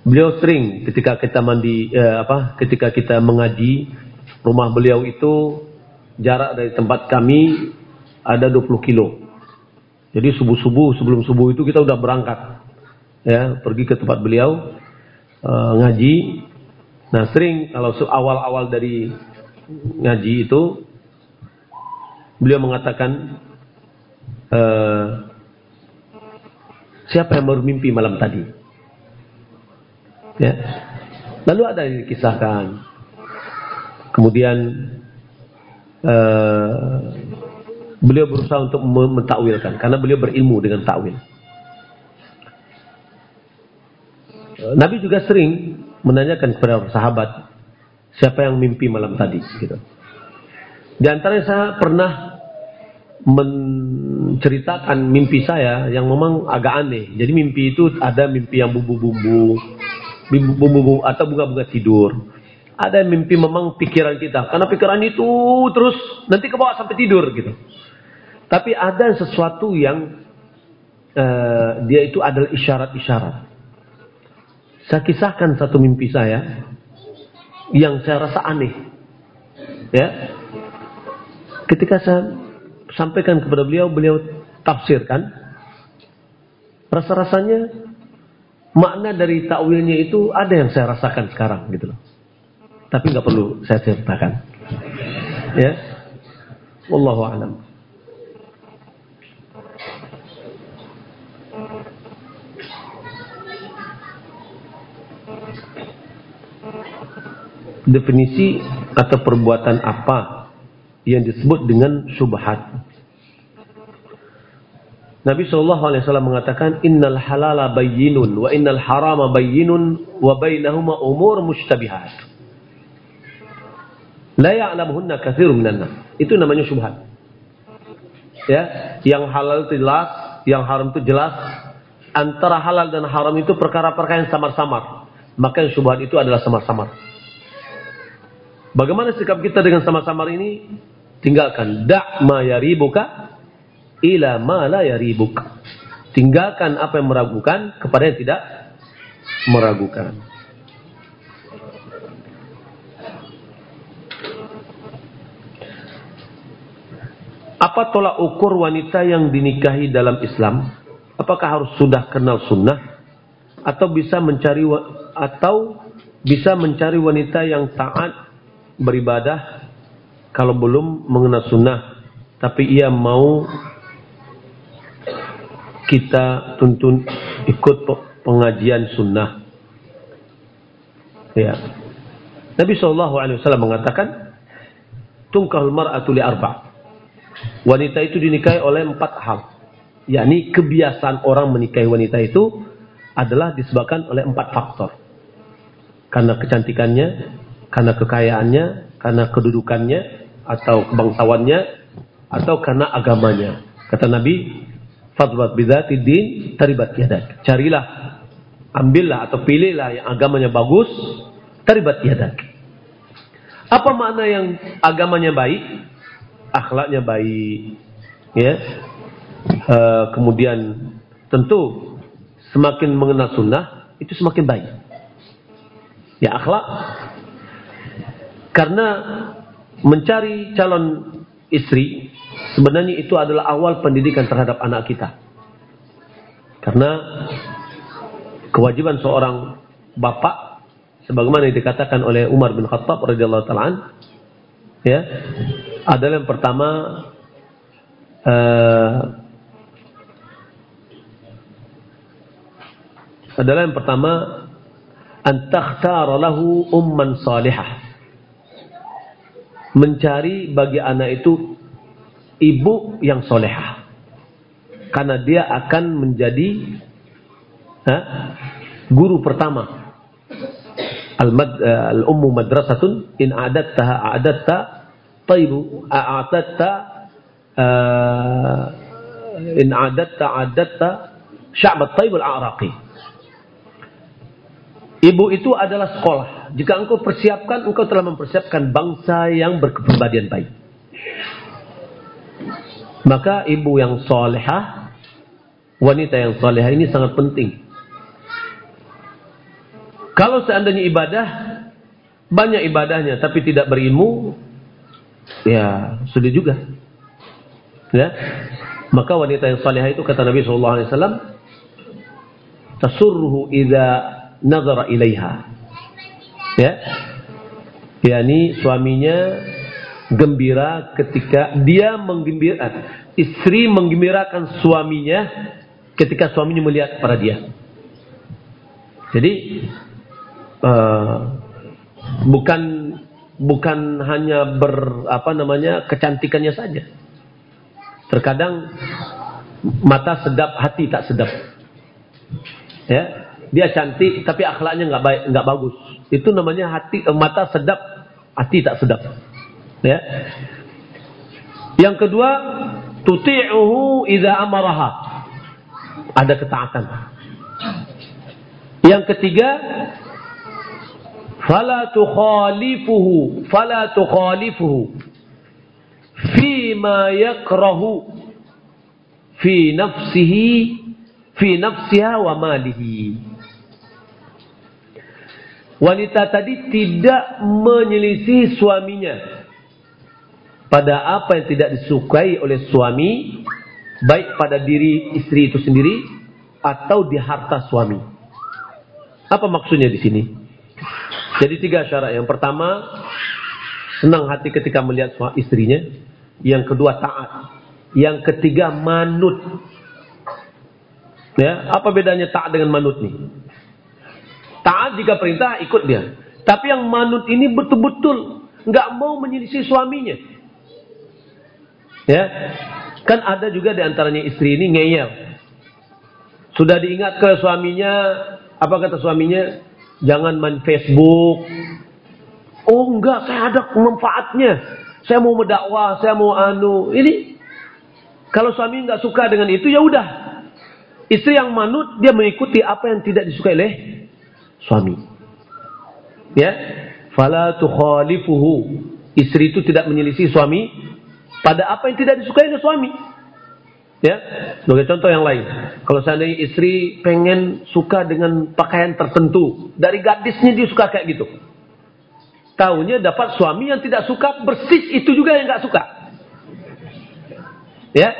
Speaker 1: beliau sering ketika kita mandi uh, apa, ketika kita mengaji, rumah beliau itu jarak dari tempat kami ada 20 kilo. Jadi subuh-subuh sebelum subuh itu kita udah berangkat ya pergi ke tempat beliau uh, ngaji. Nah sering kalau awal-awal dari ngaji itu beliau mengatakan uh, siapa yang bermimpi malam tadi? Ya. Lalu ada yang dikisahkan. Kemudian uh, beliau berusaha untuk mentakwilkan karena beliau berilmu dengan takwil. Nabi juga sering menanyakan kepada sahabat siapa yang mimpi malam tadi gitu. Di antaranya saya pernah menceritakan mimpi saya yang memang agak aneh. Jadi mimpi itu ada mimpi yang bumbu-bumbu, bumbu-bumbu atau bunga-bunga tidur. Ada mimpi memang pikiran kita, karena pikiran itu terus nanti ke bawah sampai tidur gitu. Tapi ada sesuatu yang uh, dia itu adalah isyarat-isyarat. Saya kisahkan satu mimpi saya yang saya rasa aneh. Ya. Ketika saya sampaikan kepada beliau, beliau tafsirkan. Rasa-rasanya makna dari takwilnya itu ada yang saya rasakan sekarang gitu loh. Tapi nggak perlu saya ceritakan. Ya. Wallahu a'lam. Definisi atau perbuatan apa yang disebut dengan subhat? Nabi Shallallahu Alaihi Wasallam mengatakan Innal halala bayyinun wa innal harama bayyinun wa bainahuma umur mushtabihat. La ya'lamuhunna katsirun minan. Itu namanya syubhat. Ya, yang halal itu jelas, yang haram itu jelas. Antara halal dan haram itu perkara-perkara yang samar-samar. Maka yang syubhat itu adalah samar-samar. Bagaimana sikap kita dengan samar-samar ini? Tinggalkan. Da' ma yaribuka ila ma la yaribuk. Tinggalkan apa yang meragukan kepada yang tidak meragukan. Apa tolak ukur wanita yang dinikahi dalam Islam? Apakah harus sudah kenal sunnah atau bisa mencari atau bisa mencari wanita yang taat beribadah kalau belum mengenal sunnah tapi ia mau kita tuntun ikut pengajian sunnah. Ya. Nabi Shallallahu Alaihi Wasallam mengatakan, tungkahul mar'atu li arba. Wanita itu dinikahi oleh empat hal. yakni kebiasaan orang menikahi wanita itu adalah disebabkan oleh empat faktor. Karena kecantikannya, karena kekayaannya, karena kedudukannya, atau kebangsawannya, atau karena agamanya. Kata Nabi, Fadbat bidzati din taribat yadak. Carilah, ambillah atau pilihlah yang agamanya bagus, taribat yadak. Apa makna yang agamanya baik? Akhlaknya baik. Ya. E, kemudian tentu semakin mengenal sunnah itu semakin baik. Ya akhlak. Karena mencari calon istri Sebenarnya itu adalah awal pendidikan terhadap anak kita. Karena kewajiban seorang bapak sebagaimana dikatakan oleh Umar bin Khattab radhiyallahu taala ya adalah yang pertama uh, adalah yang pertama lahu umman salihah mencari bagi anak itu ibu yang solehah. Karena dia akan menjadi ha, guru pertama. Al-ummu al madrasatun in adatta adatta taibu a'atatta uh, in adatta adatta sya'bat taibul a'raqi. Ibu itu adalah sekolah. Jika engkau persiapkan, engkau telah mempersiapkan bangsa yang berkepribadian baik. Maka ibu yang solehah, wanita yang solehah ini sangat penting. Kalau seandainya ibadah, banyak ibadahnya tapi tidak berilmu, ya sudah juga. Ya. Maka wanita yang solehah itu kata Nabi sallallahu alaihi wasallam, tasurruhu idza nazara ilaiha. Ya. yakni suaminya gembira ketika dia menggembira istri menggembirakan suaminya ketika suaminya melihat pada dia. Jadi uh, bukan bukan hanya ber apa namanya kecantikannya saja. Terkadang mata sedap, hati tak sedap. Ya, dia cantik tapi akhlaknya nggak baik, nggak bagus. Itu namanya hati mata sedap, hati tak sedap. Ya. Yang kedua, tuti'uhu idza amaraha. Ada ketaatan. Yang ketiga, fala tukhalifuhu, fala tukhalifuhu ma yakrahu fi nafsihi fi nafsiha wa malihi. Wanita tadi tidak menyelisih suaminya pada apa yang tidak disukai oleh suami, baik pada diri istri itu sendiri atau di harta suami. Apa maksudnya di sini? Jadi tiga syarat. Yang pertama, senang hati ketika melihat istrinya. Yang kedua, taat. Yang ketiga, manut. Ya, apa bedanya taat dengan manut nih? Taat jika perintah ikut dia. Tapi yang manut ini betul-betul nggak mau menyelisih suaminya. Ya, kan ada juga di antaranya istri ini ngeyel. Sudah diingat ke suaminya, apa kata suaminya? Jangan main Facebook. Oh enggak, saya ada manfaatnya. Saya mau mendakwah, saya mau anu. Ini kalau suami nggak suka dengan itu ya udah. Istri yang manut dia mengikuti apa yang tidak disukai oleh suami. Ya, fala tukhalifuhu. Istri itu tidak menyelisih suami pada apa yang tidak disukai oleh suami. Ya, sebagai contoh yang lain. Kalau seandainya istri pengen suka dengan pakaian tertentu, dari gadisnya dia suka kayak gitu. Tahunya dapat suami yang tidak suka bersih itu juga yang nggak suka. Ya,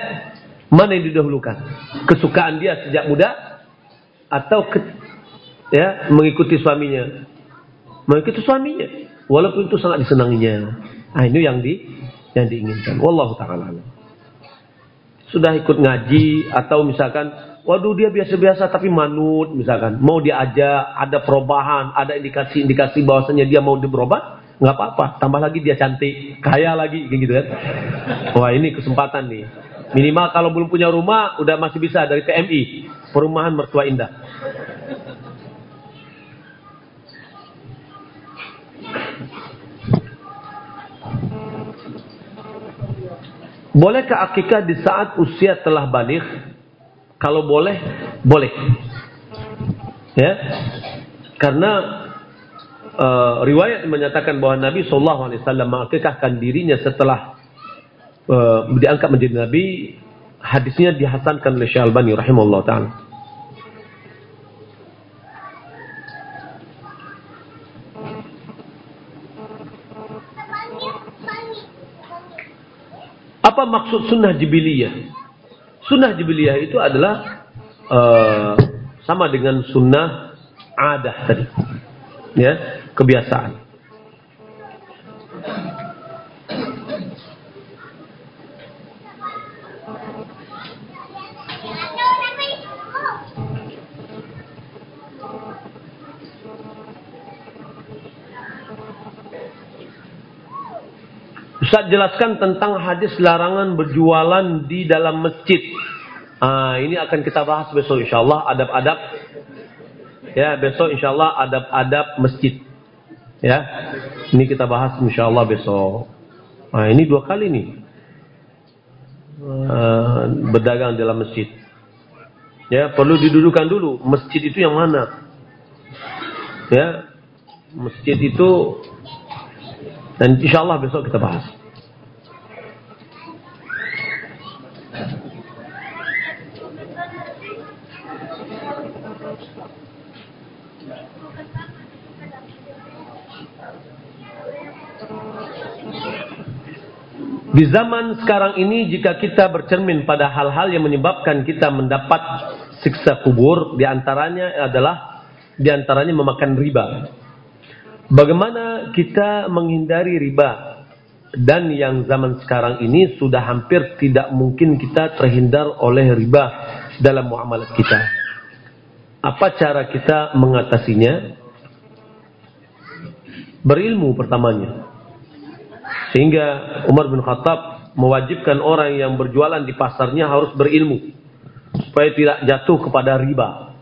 Speaker 1: mana yang didahulukan? Kesukaan dia sejak muda atau ke, ya mengikuti suaminya? Mengikuti suaminya, walaupun itu sangat disenanginya. Nah, ini yang di yang diinginkan. Wallahu taala Sudah ikut ngaji atau misalkan waduh dia biasa-biasa tapi manut misalkan mau diajak ada perubahan, ada indikasi-indikasi bahwasanya dia mau berubah, nggak apa-apa. Tambah lagi dia cantik, kaya lagi gitu kan. Wah, ini kesempatan nih. Minimal kalau belum punya rumah udah masih bisa dari PMI, Perumahan Mertua Indah. Bolehkah akikah di saat usia telah balik? Kalau boleh, boleh. Ya, karena uh, riwayat menyatakan bahwa Nabi Shallallahu Alaihi Wasallam mengakikahkan dirinya setelah uh, diangkat menjadi Nabi. Hadisnya dihasankan oleh Syalbani rahimahullah taala. Apa maksud sunnah jibiliyah? Sunnah jibiliyah itu adalah uh, sama dengan sunnah adah tadi. Ya, kebiasaan. Ustaz jelaskan tentang hadis larangan berjualan di dalam masjid. Ah, ini akan kita bahas besok insyaallah adab-adab. Ya, besok insyaallah adab-adab masjid. Ya. Ini kita bahas insyaallah besok. Ah, ini dua kali nih. Uh, berdagang dalam masjid. Ya, perlu didudukan dulu masjid itu yang mana? Ya. Masjid itu dan insya Allah besok kita bahas. Di zaman sekarang ini jika kita bercermin pada hal-hal yang menyebabkan kita mendapat siksa kubur, di antaranya adalah di antaranya memakan riba. Bagaimana kita menghindari riba dan yang zaman sekarang ini sudah hampir tidak mungkin kita terhindar oleh riba dalam muamalat kita. Apa cara kita mengatasinya? Berilmu pertamanya. Sehingga Umar bin Khattab mewajibkan orang yang berjualan di pasarnya harus berilmu supaya tidak jatuh kepada riba.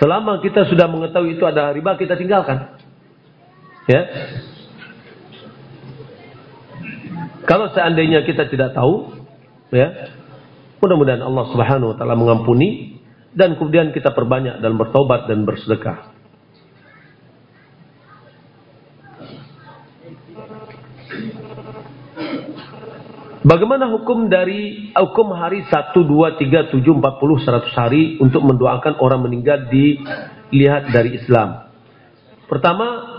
Speaker 1: Selama kita sudah mengetahui itu ada riba, kita tinggalkan. Ya. Kalau seandainya kita tidak tahu, ya, mudah-mudahan Allah Subhanahu wa taala mengampuni dan kemudian kita perbanyak dan bertobat dan bersedekah. Bagaimana hukum dari hukum hari 1, 2, 3, 7, 40, 100 hari untuk mendoakan orang meninggal dilihat dari Islam? Pertama,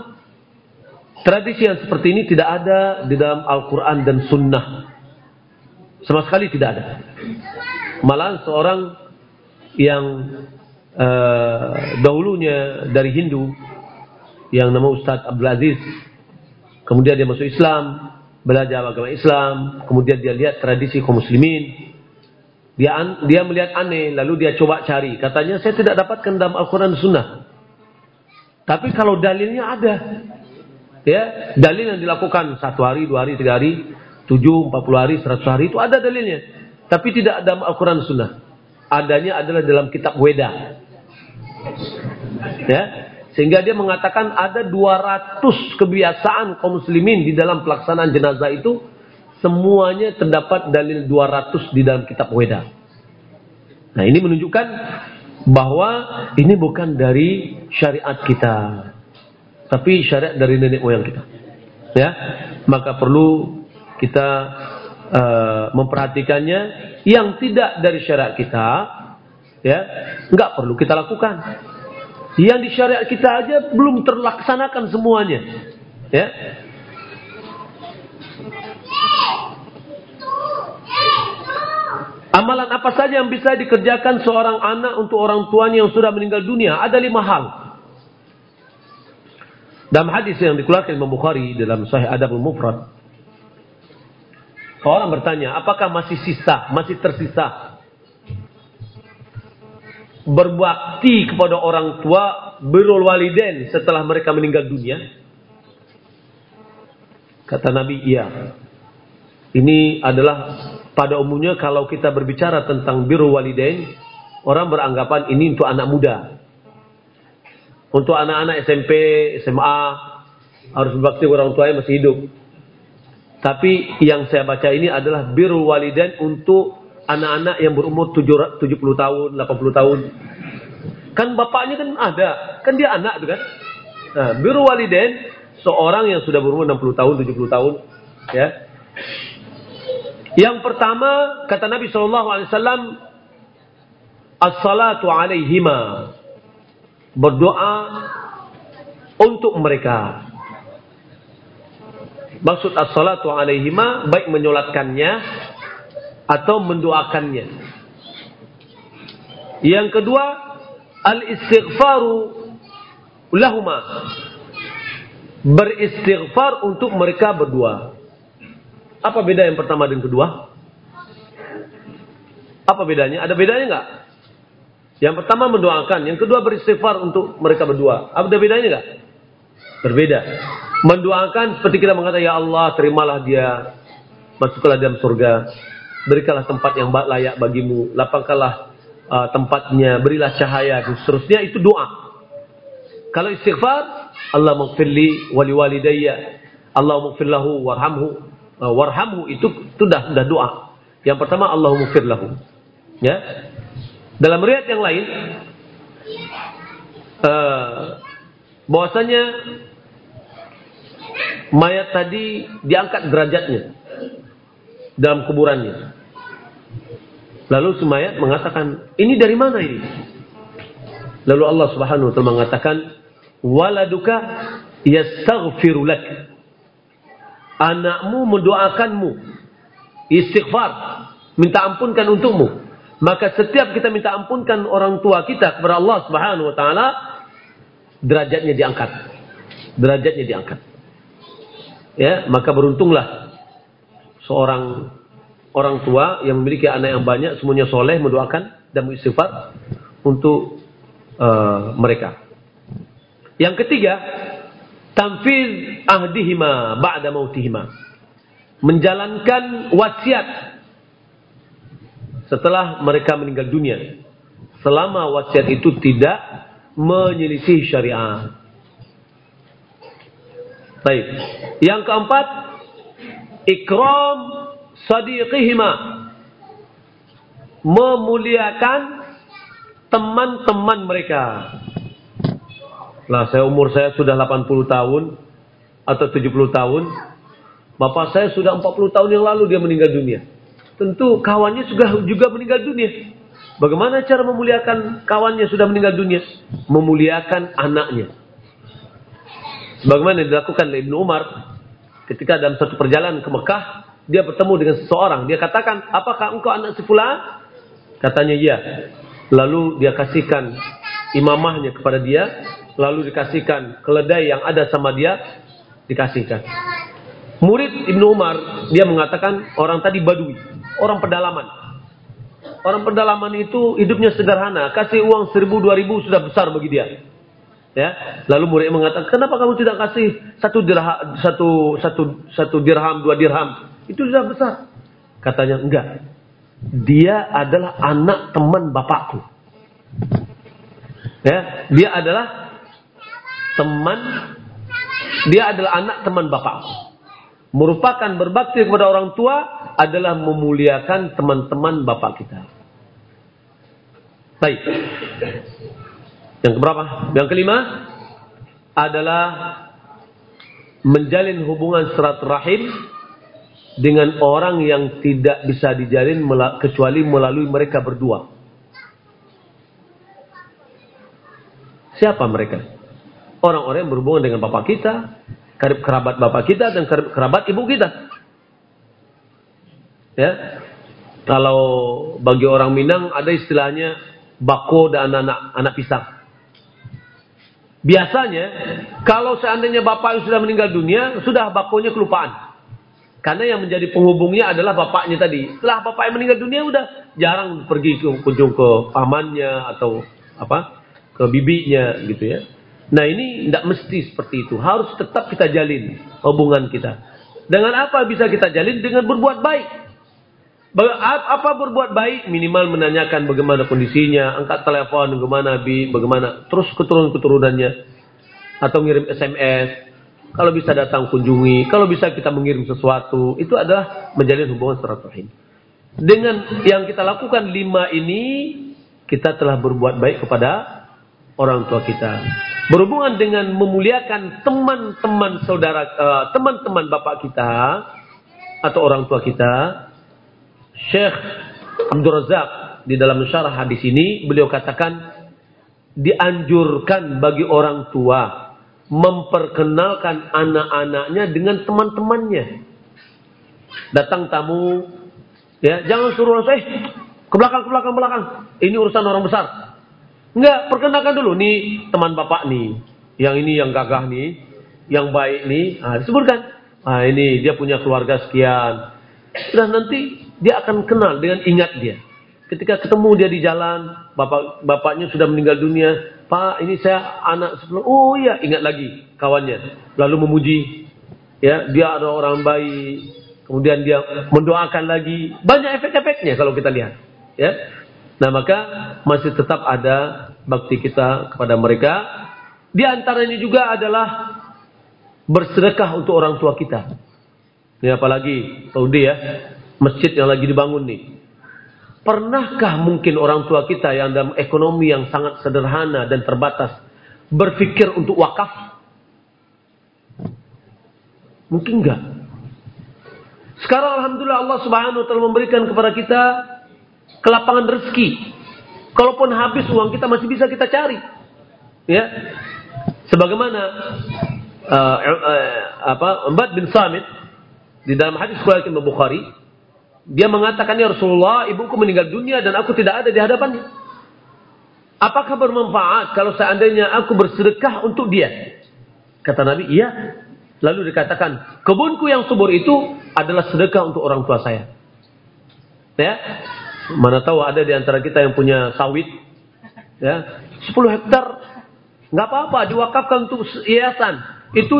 Speaker 1: Tradisi yang seperti ini tidak ada di dalam Al-Quran dan Sunnah. Sama sekali tidak ada. Malah seorang yang uh, dahulunya dari Hindu, yang nama Ustadz Abdul Aziz, kemudian dia masuk Islam, belajar agama Islam, kemudian dia lihat tradisi kaum muslimin, dia dia melihat aneh, lalu dia coba cari. Katanya saya tidak dapatkan dalam Al-Quran Sunnah. Tapi kalau dalilnya ada, ya dalil yang dilakukan satu hari, dua hari, tiga hari, tujuh, empat puluh hari, seratus hari itu ada dalilnya. Tapi tidak ada Al-Quran Sunnah. Adanya adalah dalam kitab Weda. Ya, sehingga dia mengatakan ada 200 kebiasaan kaum muslimin di dalam pelaksanaan jenazah itu semuanya terdapat dalil 200 di dalam kitab Weda. Nah, ini menunjukkan bahwa ini bukan dari syariat kita tapi syariat dari nenek moyang kita. Ya, maka perlu kita uh, memperhatikannya yang tidak dari syariat kita, ya, nggak perlu kita lakukan. Yang di syariat kita aja belum terlaksanakan semuanya, ya. Amalan apa saja yang bisa dikerjakan seorang anak untuk orang tuanya yang sudah meninggal dunia? Ada lima hal. Dalam hadis yang dikeluarkan Imam Bukhari dalam Sahih Adabul Mufrad, orang bertanya, apakah masih sisa, masih tersisa berbakti kepada orang tua birrul waliden setelah mereka meninggal dunia? Kata Nabi, iya. Ini adalah pada umumnya kalau kita berbicara tentang birrul waliden, orang beranggapan ini untuk anak muda. Untuk anak-anak SMP, SMA harus berbakti orang tuanya masih hidup. Tapi yang saya baca ini adalah biru walidain untuk anak-anak yang berumur 70 tahun, 80 tahun. Kan bapaknya kan ada, kan dia anak itu kan. Nah, biru walidain seorang yang sudah berumur 60 tahun, 70 tahun, ya. Yang pertama kata Nabi Shallallahu Alaihi Wasallam, as-salatu alaihima berdoa untuk mereka. Maksud as-salatu alaihima baik menyolatkannya atau mendoakannya. Yang kedua, al-istighfaru lahuma. Beristighfar untuk mereka berdua. Apa beda yang pertama dan kedua? Apa bedanya? Ada bedanya enggak? Yang pertama mendoakan, yang kedua beristighfar untuk mereka berdua. Ada bedanya enggak? Berbeda. Mendoakan seperti kita mengatakan ya Allah, terimalah dia, masuklah dalam surga, berikanlah tempat yang layak bagimu, lapangkanlah uh, tempatnya, berilah cahaya dan seterusnya itu doa. Kalau istighfar, Allah maghfirli wali walidayya, Allah maghfirlahu warhamhu, uh, warhamhu itu sudah sudah doa. Yang pertama Allah maghfirlahu. Ya, dalam riwayat yang lain, uh, bahwasanya mayat tadi diangkat derajatnya dalam kuburannya. Lalu si mayat mengatakan, ini dari mana ini? Lalu Allah Subhanahu wa taala mengatakan, "Waladuka yastaghfiru lak." Anakmu mendoakanmu istighfar, minta ampunkan untukmu. Maka setiap kita minta ampunkan orang tua kita kepada Allah Subhanahu wa taala, derajatnya diangkat. Derajatnya diangkat. Ya, maka beruntunglah seorang orang tua yang memiliki anak yang banyak semuanya soleh mendoakan dan mengistighfar untuk uh, mereka. Yang ketiga, tanfiz ahdihima ba'da mautihima. Menjalankan wasiat setelah mereka meninggal dunia. Selama wasiat itu tidak menyelisih syariat. Baik. Yang keempat, ikram sadiqihima. Memuliakan teman-teman mereka. Lah saya umur saya sudah 80 tahun atau 70 tahun. Bapak saya sudah 40 tahun yang lalu dia meninggal dunia tentu kawannya juga juga meninggal dunia. Bagaimana cara memuliakan kawannya sudah meninggal dunia? Memuliakan anaknya. Sebagaimana dilakukan oleh Ibnu Umar ketika dalam satu perjalanan ke Mekah, dia bertemu dengan seseorang. Dia katakan, apakah engkau anak si fulan? Katanya iya. Lalu dia kasihkan imamahnya kepada dia. Lalu dikasihkan keledai yang ada sama dia. Dikasihkan. Murid Ibnu Umar, dia mengatakan orang tadi badui. Orang pedalaman. Orang pedalaman itu hidupnya sederhana. Kasih uang seribu, dua ribu sudah besar bagi dia. Ya, lalu murid mengatakan, kenapa kamu tidak kasih satu dirham, satu, satu, satu dirham, dua dirham? Itu sudah besar. Katanya enggak. Dia adalah anak teman bapakku. Ya, dia adalah teman dia adalah anak teman bapakku. Merupakan berbakti kepada orang tua adalah memuliakan teman-teman bapak kita. Baik. Yang keberapa? Yang kelima adalah menjalin hubungan serat rahim dengan orang yang tidak bisa dijalin kecuali melalui mereka berdua. Siapa mereka? Orang-orang yang berhubungan dengan bapak kita, karib kerabat bapak kita dan karib kerabat ibu kita. Ya. Kalau bagi orang Minang ada istilahnya bako dan anak anak pisang. Biasanya kalau seandainya bapak yang sudah meninggal dunia, sudah bakonya kelupaan. Karena yang menjadi penghubungnya adalah bapaknya tadi. Setelah bapak yang meninggal dunia udah jarang pergi ke kunjung ke pamannya atau apa ke bibinya gitu ya. Nah ini tidak mesti seperti itu. Harus tetap kita jalin hubungan kita. Dengan apa bisa kita jalin? Dengan berbuat baik. Apa berbuat baik? Minimal menanyakan bagaimana kondisinya, angkat telepon, bagaimana bi, bagaimana terus keturunan-keturunannya, atau ngirim SMS, kalau bisa datang kunjungi, kalau bisa kita mengirim sesuatu, itu adalah menjalin hubungan silaturahim. Dengan yang kita lakukan lima ini, kita telah berbuat baik kepada orang tua kita. Berhubungan dengan memuliakan teman-teman saudara, eh, teman-teman uh, bapak kita atau orang tua kita, Syekh Abdul Razak di dalam syarah hadis ini beliau katakan dianjurkan bagi orang tua memperkenalkan anak-anaknya dengan teman-temannya. Datang tamu, ya jangan suruh eh ke belakang ke belakang belakang. Ini urusan orang besar. Enggak, perkenalkan dulu nih teman bapak nih, yang ini yang gagah nih, yang baik nih, nah, disebutkan. Nah ini dia punya keluarga sekian. Sudah nanti dia akan kenal dengan ingat dia. Ketika ketemu dia di jalan, bapak bapaknya sudah meninggal dunia, Pak, ini saya anak sebelum. Oh iya, ingat lagi kawannya. Lalu memuji. Ya, dia ada orang baik. Kemudian dia mendoakan lagi. Banyak efek-efeknya kalau kita lihat. Ya. Nah, maka masih tetap ada bakti kita kepada mereka. Di antaranya juga adalah bersedekah untuk orang tua kita. Ini apalagi Saudi ya, masjid yang lagi dibangun nih. Pernahkah mungkin orang tua kita yang dalam ekonomi yang sangat sederhana dan terbatas berpikir untuk wakaf? Mungkin enggak. Sekarang Alhamdulillah Allah subhanahu wa ta'ala memberikan kepada kita kelapangan rezeki. Kalaupun habis uang kita masih bisa kita cari. Ya. Sebagaimana uh, uh, apa Mbad bin Samit di dalam hadis riwayat Bukhari dia mengatakan, Ya Rasulullah, ibuku meninggal dunia dan aku tidak ada di hadapannya. Apakah bermanfaat kalau seandainya aku bersedekah untuk dia? Kata Nabi, iya. Lalu dikatakan, kebunku yang subur itu adalah sedekah untuk orang tua saya. Ya, mana tahu ada di antara kita yang punya sawit, ya, 10 hektar, nggak apa-apa, diwakafkan untuk yayasan. Itu,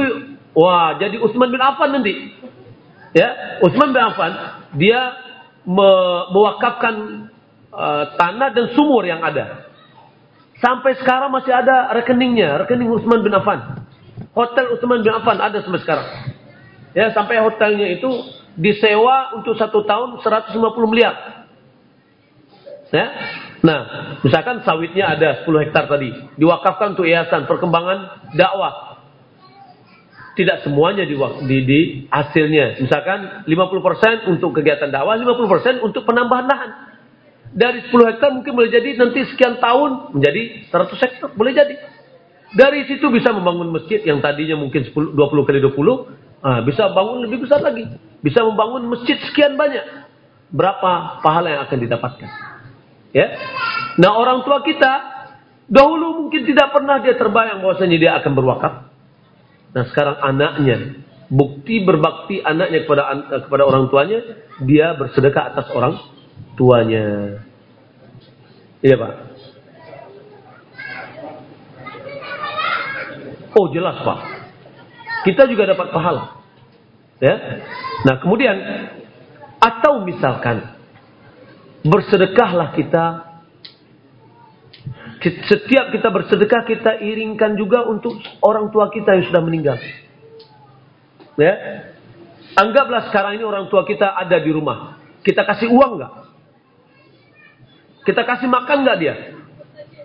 Speaker 1: wah, jadi Utsman bin Affan nanti. Ya, Utsman bin Affan dia me mewakafkan uh, tanah dan sumur yang ada. Sampai sekarang masih ada rekeningnya, rekening Utsman bin Affan. Hotel Utsman bin Affan ada sampai sekarang. Ya, sampai hotelnya itu disewa untuk satu tahun 150 miliar. Ya. Nah, misalkan sawitnya ada 10 hektar tadi, diwakafkan untuk yayasan perkembangan dakwah tidak semuanya di, di, di hasilnya. Misalkan 50% untuk kegiatan dakwah, 50% untuk penambahan lahan. Dari 10 hektar mungkin boleh jadi nanti sekian tahun menjadi 100 hektar, boleh jadi. Dari situ bisa membangun masjid yang tadinya mungkin 10, 20 kali 20, nah, bisa bangun lebih besar lagi. Bisa membangun masjid sekian banyak. Berapa pahala yang akan didapatkan. Ya. Nah orang tua kita, dahulu mungkin tidak pernah dia terbayang bahwasanya dia akan berwakaf. Nah sekarang anaknya, bukti berbakti anaknya kepada kepada orang tuanya, dia bersedekah atas orang tuanya. Iya Pak. Oh jelas Pak. Kita juga dapat pahala. Ya. Nah kemudian atau misalkan bersedekahlah kita setiap kita bersedekah kita iringkan juga untuk orang tua kita yang sudah meninggal. Ya. Anggaplah sekarang ini orang tua kita ada di rumah. Kita kasih uang nggak? Kita kasih makan nggak dia?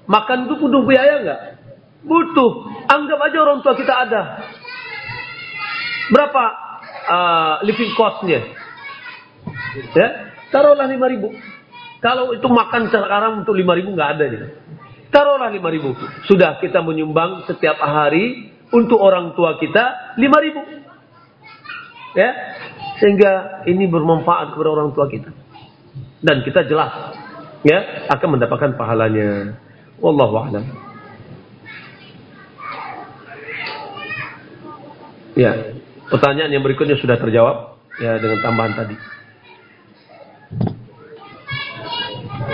Speaker 1: Makan itu butuh biaya nggak? Butuh. Anggap aja orang tua kita ada. Berapa uh, living costnya? Ya, taruhlah lima ribu. Kalau itu makan sekarang untuk lima ribu nggak ada nih. Taruhlah ribu. Sudah kita menyumbang setiap hari untuk orang tua kita lima ribu. Ya, sehingga ini bermanfaat kepada orang tua kita. Dan kita jelas ya akan mendapatkan pahalanya. Wallahu a'lam. Ya, pertanyaan yang berikutnya sudah terjawab ya dengan tambahan tadi.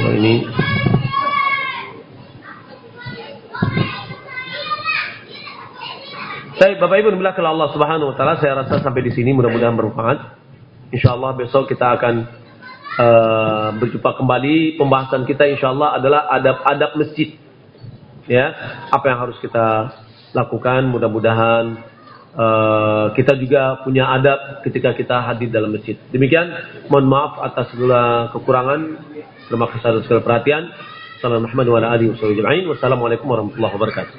Speaker 1: Nah, ini Baik, Bapak Ibu kalau Allah Subhanahu wa taala, saya rasa sampai di sini mudah-mudahan bermanfaat. Insyaallah besok kita akan uh, berjumpa kembali. Pembahasan kita insyaallah adalah adab-adab masjid. Ya, apa yang harus kita lakukan mudah-mudahan uh, kita juga punya adab ketika kita hadir dalam masjid. Demikian, mohon maaf atas segala kekurangan. Terima kasih atas segala perhatian. Assalamualaikum warahmatullahi wabarakatuh.